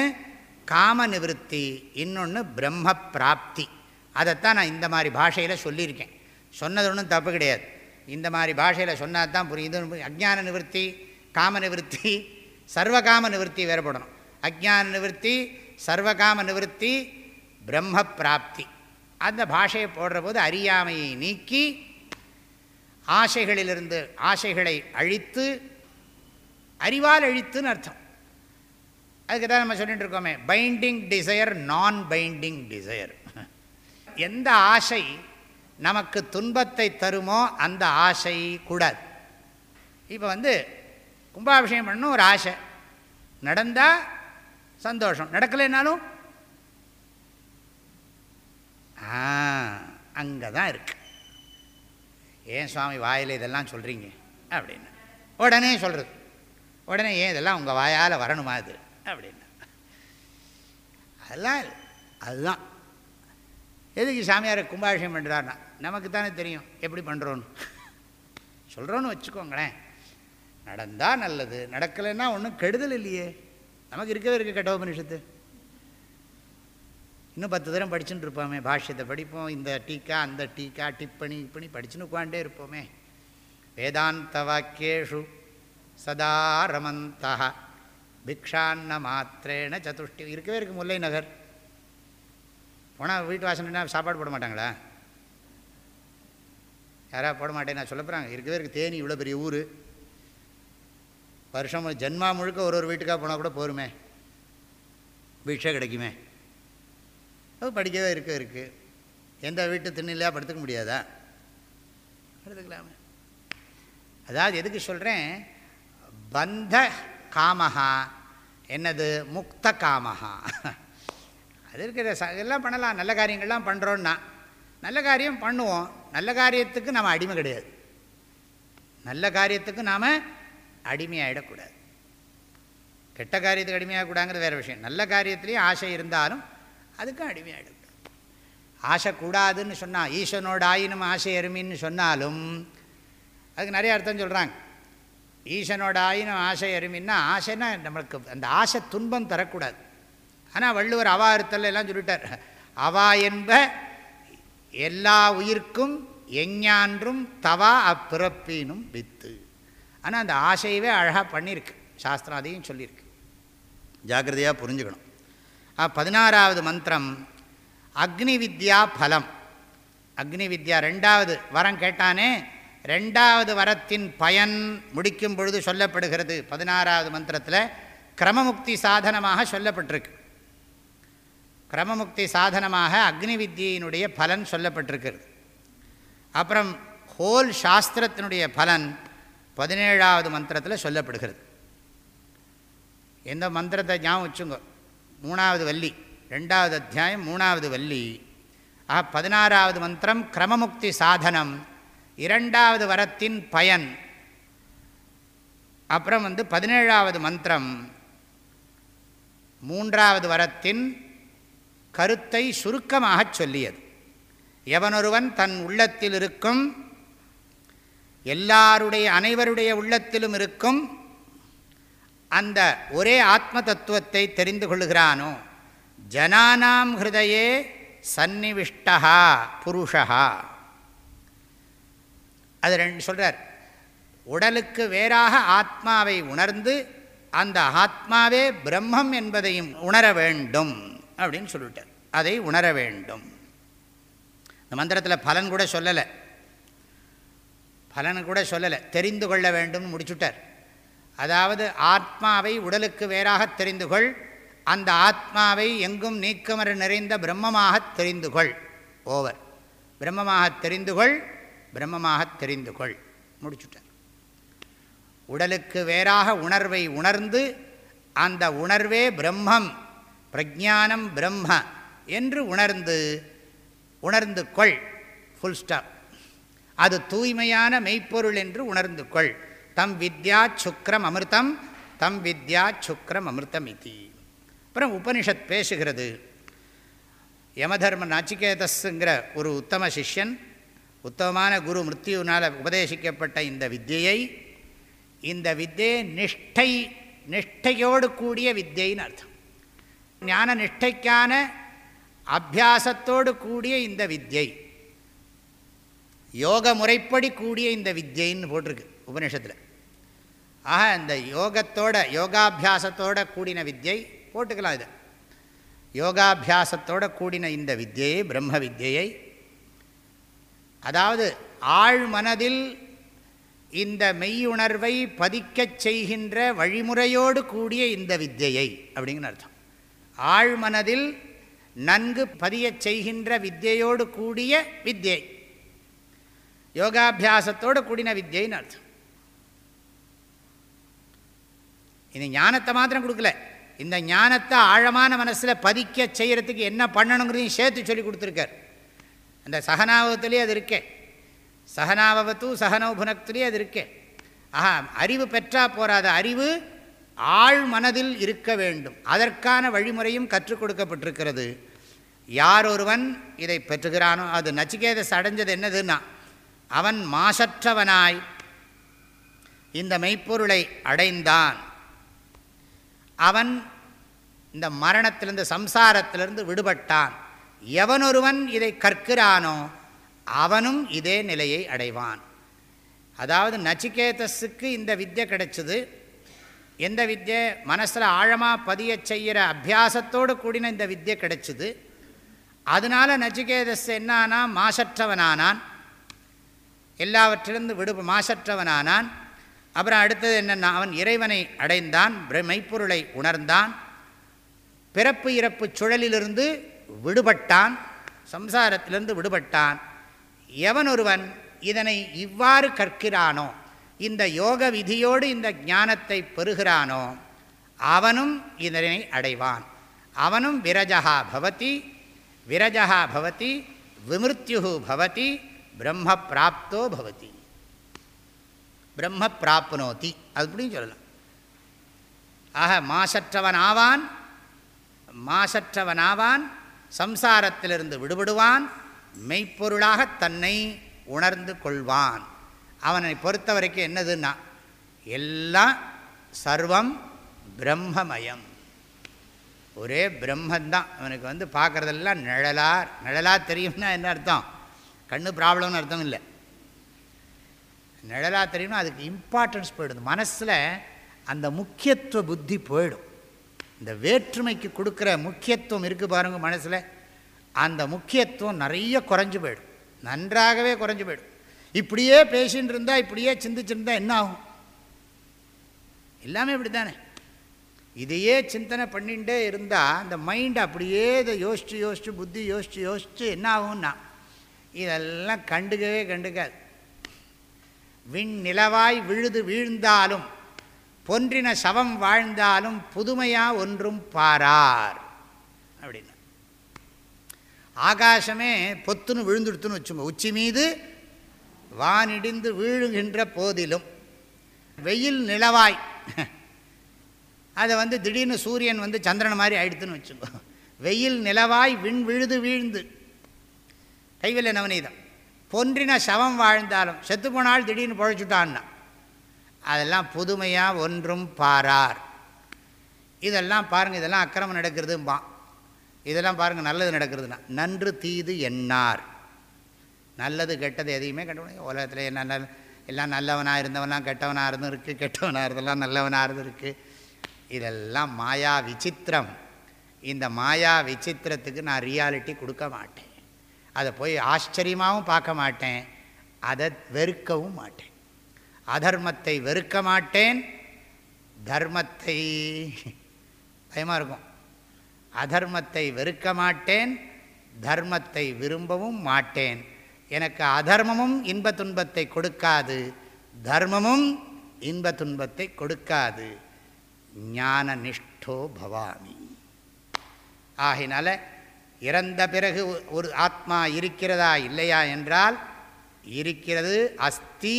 காம நிவர்த்தி. இன்னொன்று பிரம்ம பிராப்தி. அதைத்தான் நான் இந்த மாதிரி பாஷையில் சொல்லியிருக்கேன். சொன்னது ஒன்றும் தப்பு கிடையாது. இந்த மாதிரி பாஷையில் சொன்னால் தான் புரியுது. அஜான நிவர்த்தி காம நிவர்த்தி சர்வகாம நிவர்த்தி வேறுபடணும். அஜான நிவர்த்தி சர்வகாம நிவர்த்தி பிரம்ம பிராப்தி. அந்த பாஷையை போடுற போது அறியாமையை நீக்கி ஆசைகளிலிருந்து ஆசைகளை அழித்து அறிவால் அழித்துன்னு அர்த்தம். அதுக்கு தான் நம்ம சொல்லிட்டு இருக்கோமே பைண்டிங் டிசையர் நான் பைண்டிங் டிசையர் எந்த ஆசை நமக்கு துன்பத்தை தருமோ அந்த ஆசை கூடாது. இப்போ வந்து கும்பாபிஷேகம் பண்ணணும் ஒரு ஆசை. நடந்தால் சந்தோஷம். நடக்கலைன்னாலும் ஆ அங்கே தான் இருக்கு. ஏன் சுவாமி வாயில் இதெல்லாம் சொல்கிறீங்க அப்படின்னு. உடனே சொல்கிறது உடனே ஏன் இதெல்லாம் உங்கள் வாயால் வரணுமா அது அப்படின்னு. அதெல்லாம் அதுதான். எதுக்கு சாமியாரை கும்பாபிஷேகம் பண்ணுறாருனா நமக்கு தானே தெரியும் எப்படி பண்ணுறோன்னு சொல்கிறோன்னு வச்சுக்கோங்களேன். நடந்தால் நல்லது. நடக்கலைன்னா ஒன்றும் கெடுதல் இல்லையே. நமக்கு இருக்கவே இருக்குது கட்டோபனிஷத்து இன்னும் பத்து தரம் படிச்சுட்டு இருப்போமே பாஷ்யத்தை படிப்போம் இந்த டீக்கா அந்த டீக்கா டிப்பணி இப்பணி படிச்சுன்னு உட்காண்டே இருப்போமே. வேதாந்த வாக்கியேஷு சதா ரமந்தா பிக்ஷான்ன மாத்திரேன சதுஷ்டி. இருக்கவே இருக்குது முல்லை நகர் போனால் வீட்டு வாசனைனா சாப்பாடு போட மாட்டாங்களா? யாராவது போட மாட்டேன் நான் சொல்ல போகிறாங்க இருக்கவே இருக்குது தேனி இவ்வளோ பெரிய ஊர். வருஷம் ஜென்மா முழுக்க ஒரு ஒரு வீட்டுக்காக போனால் கூட போருமே. பிக்ஷை கிடைக்குமே. அது படிக்கவே இருக்க இருக்குது எந்த வீட்டு திண்ணிலையா படுத்துக்க முடியாதா? படுத்துக்கலாமே. அதாவது எதுக்கு சொல்கிறேன் பந்த காமஹா என்னது? முக்த காமஹா. அது இருக்கிற ச எல்லாம் பண்ணலாம். நல்ல காரியங்கள்லாம் பண்ணுறோன்னா நல்ல காரியம் பண்ணுவோம். நல்ல காரியத்துக்கு நாம் அடிமை கிடையாது. நல்ல காரியத்துக்கு நாம் அடிமையாகிடக்கூடாது கெட்ட காரியத்துக்கு அடிமையாகக்கூடாங்கிறது வேறு விஷயம். நல்ல காரியத்துலேயும் ஆசை இருந்தாலும் அதுக்கும் அடிமையாகிடக்கூடாது ஆசை கூடாதுன்னு சொன்னால் ஈசனோட ஆயினும் ஆசை அருமின்னு சொன்னாலும் அதுக்கு நிறைய அர்த்தம் சொல்கிறாங்க ஈசனோட ஆயினும் ஆசை அருமின்னா ஆசைன்னா நம்மளுக்கு அந்த ஆசை துன்பம் தரக்கூடாது. ஆனால் வள்ளுவர் அவா அறுத்தல் எல்லாம் சொல்லிட்டார். அவா என்ப எல்லா உயிர்க்கும் எஞ்ஞான்றும் தவா அப்பிறப்பினும் வித்து. ஆனால் அந்த ஆசையவே அழகாக பண்ணியிருக்கு சாஸ்திரம் அதையும் சொல்லியிருக்கு ஜாக்கிரதையாக புரிஞ்சுக்கணும். பதினாறாவது மந்திரம் அக்னி வித்யா பலம். அக்னி வித்யா ரெண்டாவது வரம் கேட்டானே ரெண்டாவது வரத்தின் பயன் முடிக்கும் பொழுது சொல்லப்படுகிறது. பதினாறாவது மந்திரத்தில் கிரமமுக்தி சாதனமாக சொல்லப்பட்டிருக்கு. கிரமமுக்தி சாதனமாக அக்னி வித்தியினுடைய பலன் சொல்லப்பட்டிருக்கிறது. அப்புறம் ஹோல் சாஸ்திரத்தினுடைய பலன் பதினேழாவது மந்திரத்தில் சொல்லப்படுகிறது. எந்த மந்திரத்தை ஞாபகம் வச்சுங்க மூணாவது வள்ளி ரெண்டாவது அத்தியாயம் மூணாவது வள்ளி. ஆக பதினாறாவது மந்திரம் கிரமமுக்தி சாதனம். இரண்டாவது வரத்தின் பயன். அப்புறம் வந்து பதினேழாவது மந்திரம். மூன்றாவது வரத்தின் கருத்தை சுருக்கமாக சொல்லியது. எவனொருவன் தன் உள்ளத்தில் இருக்கும் எல்லாருடைய அனைவருடைய உள்ளத்திலும் இருக்கும் அந்த ஒரே ஆத்ம தத்துவத்தை தெரிந்து கொள்கிறானோ? ஜனானாம் ஹிருதயே சந்நிவிஷ்டா புருஷா அது ரெண்டு சொல்கிறார் உடலுக்கு வேறாக ஆத்மாவை உணர்ந்து அந்த ஆத்மாவே பிரம்மம் என்பதையும் உணர வேண்டும் அப்படின்னு சொல்லிட்டார் அதை உணர வேண்டும். இந்த மந்திரத்தில் பலன் கூட சொல்லலை. பலன் கூட சொல்லலை. தெரிந்து கொள்ள வேண்டும் முடிச்சுட்டார். அதாவது ஆத்மாவை உடலுக்கு வேறாக தெரிந்து கொள் அந்த ஆத்மாவை எங்கும் நீக்கமர நிறைந்த பிரம்மமாக தெரிந்து கொள். ஓவர். பிரம்மமாக தெரிந்து கொள் பிரம்மமாக தெரிந்து கொள். முடிச்சுட்டார். உடலுக்கு வேறாக உணர்வை உணர்ந்து அந்த உணர்வே பிரம்மம் பிரஜானம் பிரம்ம என்று உணர்ந்து உணர்ந்து கொள். ஃபுல் ஸ்டாப் அது தூய்மையான மெய்ப்பொருள் என்று உணர்ந்து கொள். தம் வித்யா சுக்ரம் அமிர்தம் தம் வித்யா சுக்ரம் அமிர்தம் இதி. அப்புறம் உபனிஷத் பேசுகிறது. யமதர்ம நாச்சிகேதஸ்ங்கிற ஒரு உத்தம சிஷ்யன் உத்தமமான குரு மிருத்யுனால் உபதேசிக்கப்பட்ட இந்த வித்தியை இந்த வித்தியை நிஷ்டை நிஷ்டையோடு கூடிய வித்தியின்னு அர்த்தம். ஞான நிஷ்டைக்கான அபியாசத்தோடு கூடிய இந்த வித்யை. யோக முறைப்படி கூடிய இந்த வித்யைன்னு போட்டிருக்கு உபநிஷத்தில். ஆக இந்த யோகத்தோட யோகாபியாசத்தோட கூடின வித்யை போட்டுக்கலாம் இது. யோகாபியாசத்தோட கூடின இந்த வித்தியை பிரம்ம வித்தியை அதாவது ஆழ் மனதில் இந்த மெய்யுணர்வை பதிக்கச் செய்கின்ற வழிமுறையோடு கூடிய இந்த வித்தியை அப்படிங்கிற அர்த்தம். ஆழ்மனதில் நன்கு பதியச் செய்கின்ற வித்தியோடு கூடிய வித்தியை யோகாபியாசத்தோடு கூடின வித்தியைன்னு அர்த்தம். இது ஞானத்தை மாத்திரம் கொடுக்கல. இந்த ஞானத்தை ஆழமான மனசில் பதிக்க செய்கிறதுக்கு என்ன பண்ணணுங்கிறதையும் சேர்த்து சொல்லி கொடுத்துருக்கார். அந்த சகனாபவத்துலேயே அது இருக்கே. சகனாவத்து சகனோபுனத்துலேயே அது இருக்கே. ஆஹா அறிவு பெற்றா போராத அறிவு ஆழ் மனதில் இருக்க வேண்டும். அதற்கான வழிமுறையும் கற்றுக் கொடுக்கப்பட்டிருக்கிறது. யார் ஒருவன் இதை பெற்றுகிறானோ அது நச்சிகேதஸ் அடைஞ்சது என்னதுன்னா அவன் மாசற்றவனாய். இந்த மெய்ப்பொருளை அடைந்தான். அவன் இந்த மரணத்திலிருந்து சம்சாரத்திலிருந்து விடுபட்டான். எவனொருவன் இதை கற்கிறானோ அவனும் இதே நிலையை அடைவான். அதாவது நச்சிகேதஸுக்கு இந்த வித்தியை கிடைச்சது. எந்த வித்தியை மனசில் ஆழமாக பதிய செய்கிற அபியாசத்தோடு கூடின இந்த வித்தியை கிடைச்சிது. அதனால் நச்சிகேதஸ் என்னானா மாசற்றவனானான். எல்லாவற்றிலிருந்து விடு மாசற்றவனானான். அப்புறம் அடுத்தது என்னென்னா அவன் இறைவனை அடைந்தான் மெய்ப்பொருளை உணர்ந்தான் பிறப்பு இறப்பு சுழலிலிருந்து விடுபட்டான் சம்சாரத்திலிருந்து விடுபட்டான். எவன் ஒருவன் இதனை இவ்வாறு கற்கிறானோ இந்த யோக விதியோடு இந்த ஞானத்தை பெறுகிறானோ அவனும் இதனை அடைவான். அவனும் விரஜகா பவதி விரஜகா பவதி விமிருத்யு பவதி பிரம்ம பிராப்தோ பவதி. பிரம்ம பிராப்னோதி அப்படின்னு சொல்லலாம். ஆக மாசற்றவன் ஆவான் மாசற்றவன் ஆவான் சம்சாரத்திலிருந்து விடுபடுவான் மெய்ப்பொருளாக தன்னை உணர்ந்து கொள்வான். அவனை பொறுத்த வரைக்கும் என்னதுன்னா எல்லாம் சர்வம் பிரம்மமயம். ஒரே பிரம்மந்தான். அவனுக்கு வந்து பார்க்குறதெல்லாம் நிழலா நிழலாக தெரியும்னா என்ன அர்த்தம்? கண்ணு ப்ராப்ளம்னு அர்த்தம் இல்லை. நிழலாக தெரியும்னா அதுக்கு இம்பார்ட்டன்ஸ் போயிடுது. மனசில் அந்த முக்கியத்துவ புத்தி போயிடும். இந்த வேற்றுமைக்கு கொடுக்குற முக்கியத்துவம் இருக்குது பாருங்கள் மனசில். அந்த முக்கியத்துவம் நிறைய குறைஞ்சி போயிடும். நன்றாகவே குறைஞ்சி போயிடும். இப்படியே பேசின்னு இருந்தால் இப்படியே சிந்திச்சுருந்தா என்ன ஆகும்? எல்லாமே இப்படி தானே இதையே சிந்தனை பண்ணிகிட்டே இருந்தால் அந்த மைண்ட் அப்படியே இதை யோசித்து யோசித்து புத்தி யோசித்து யோசித்து என்ன ஆகும்னா இதெல்லாம் கண்டுக்கவே கண்டுக்காது. விண் நிலவாய் விழுது வீழ்ந்தாலும் பொன்றின சவம் வாழ்ந்தாலும் புதுமையாக ஒன்றும் பாரார். அப்படின்னு. ஆகாசமே பொத்துன்னு விழுந்துடுத்துன்னு வச்சுங்க உச்சி மீது வானிடிந்து வீழுகின்ற போதிலும் வெயில் நிலவாய். அதை வந்து திடீர்னு சூரியன் வந்து சந்திரன் மாதிரி ஆயிடுத்துன்னு வச்சுக்கோ வெயில் நிலவாய் விண் விழுது வீழ்ந்து. கைவில்லை நவநீதம் பொன்றின சவம் வாழ்ந்தாலும் செத்து போனால் திடீர்னு பழைச்சுட்டான்னா. அதெல்லாம் புதுமையாக ஒன்றும் பாரார். இதெல்லாம் பாருங்கள் இதெல்லாம் அக்கிரமம் நடக்கிறதும்பான் இதெல்லாம் பாருங்கள் நல்லது நடக்கிறதுனா. நன்று தீது எண்ணார். நல்லது கெட்டது எதையுமே கண்டுபிடிக்க உலகத்தில் என்ன நல்ல எல்லாம் நல்லவனாக இருந்தவனாக கெட்டவனாக இருந்தும் இருக்குது கெட்டவனாக இருந்தெல்லாம் நல்லவனாக இருந்திருக்கு இதெல்லாம் மாயா விசித்திரம். இந்த மாயா விசித்திரத்துக்கு நான் ரியாலிட்டி கொடுக்க மாட்டேன். அதை போய் ஆச்சரியமாகவும் பார்க்க மாட்டேன். அதை வெறுக்கவும் மாட்டேன். அதர்மத்தை வெறுக்க மாட்டேன். தர்மத்தை பயமாக இருக்கும். அதர்மத்தை வெறுக்க மாட்டேன். தர்மத்தை விரும்பவும் மாட்டேன். எனக்கு அதர்மமும் இன்ப துன்பத்தை கொடுக்காது. தர்மமும் இன்ப துன்பத்தை கொடுக்காது. ஞான நிஷ்டோ பவாமி. ஆகினால இறந்த பிறகு ஒரு ஆத்மா இருக்கிறதா இல்லையா என்றால் இருக்கிறது அஸ்தி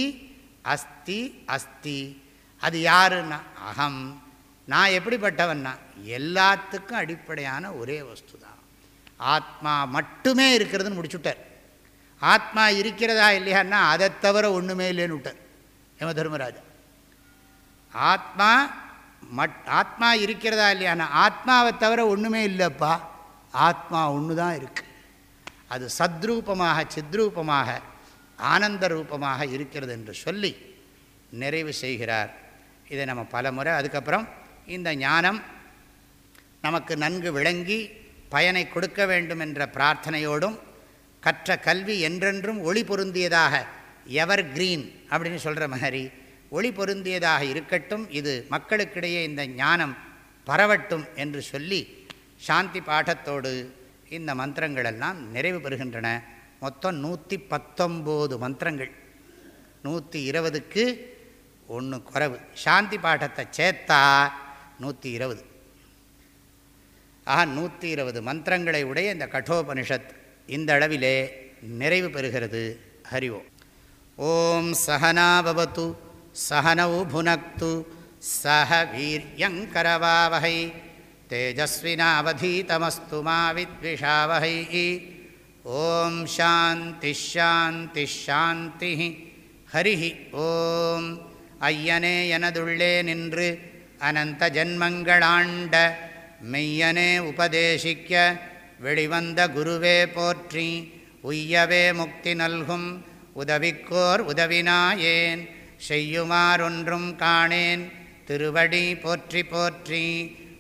அஸ்தி அஸ்தி. அது யாருன்னா அகம். நான் எப்படிப்பட்டவன்னா எல்லாத்துக்கும் அடிப்படையான ஒரே வஸ்து தான் ஆத்மா மட்டுமே இருக்கிறதுன்னு முடிச்சுட்டார். ஆத்மா இருக்கிறதா இல்லையான்னா அதை தவிர ஒன்றுமே இல்லைன்னு விட்டார். யம தர்மராஜா. ஆத்மா மட் ஆத்மா இருக்கிறதா இல்லையானா ஆத்மாவை தவிர ஒன்றுமே இல்லைப்பா. ஆத்மா ஒன்று தான் இருக்குது அது சத்ரூபமாக சித்ரூபமாக ஆனந்த ரூபமாக இருக்கிறது என்று சொல்லி நிறைவு செய்கிறார். இதை நம்ம பல முறை அதுக்கப்புறம் இந்த ஞானம் நமக்கு நன்கு விளங்கி பயனை கொடுக்க வேண்டும் என்ற பிரார்த்தனையோடும் கற்ற கல்வி என்றென்றும் ஒளி பொருந்தியதாக எவர் கிரீன் அப்படின்னு சொல்கிற மாதிரி ஒளி பொருந்தியதாக இருக்கட்டும் இது மக்களுக்கிடையே இந்த ஞானம் பரவட்டும் என்று சொல்லி சாந்தி பாடத்தோடு இந்த மந்திரங்களெல்லாம் நிறைவு பெறுகின்றன. மொத்தம் நூற்றி பத்தொம்போது மந்திரங்கள். நூற்றி இருபதுக்கு ஒன்று குறைவு. சாந்தி பாடத்தை சேர்த்தா நூற்றி இருபது ஆக நூற்றி இருபது மந்திரங்களை உடைய இந்த கட்டோபனிஷத் இந்த அளவிலே நிறைவு பெறுகிறது. ஹரி ஓம். ஓம் சகனாபவத்து சகனௌ புனக்து சக வீரியங்கரவாவகை தேஜஸ்வினாவதீதமஸ்து மா வித்விஷாவகை ஓம் சாந்தி ஷாந்தி ஷாந்தி ஹரி ஓம் ஐயனே எனதுள்ளே நின்று அனந்த ஜன்மங்களாண்ட மெய்யனே உபதேசிக்க வெளிவந்த குருவே போற்றி உய்யவே முக்தி நல்கும் உதவிக்கோர் உதவினாயேன் செய்யுமாறொன்றும் காணேன் திருவடி போற்றி போற்றி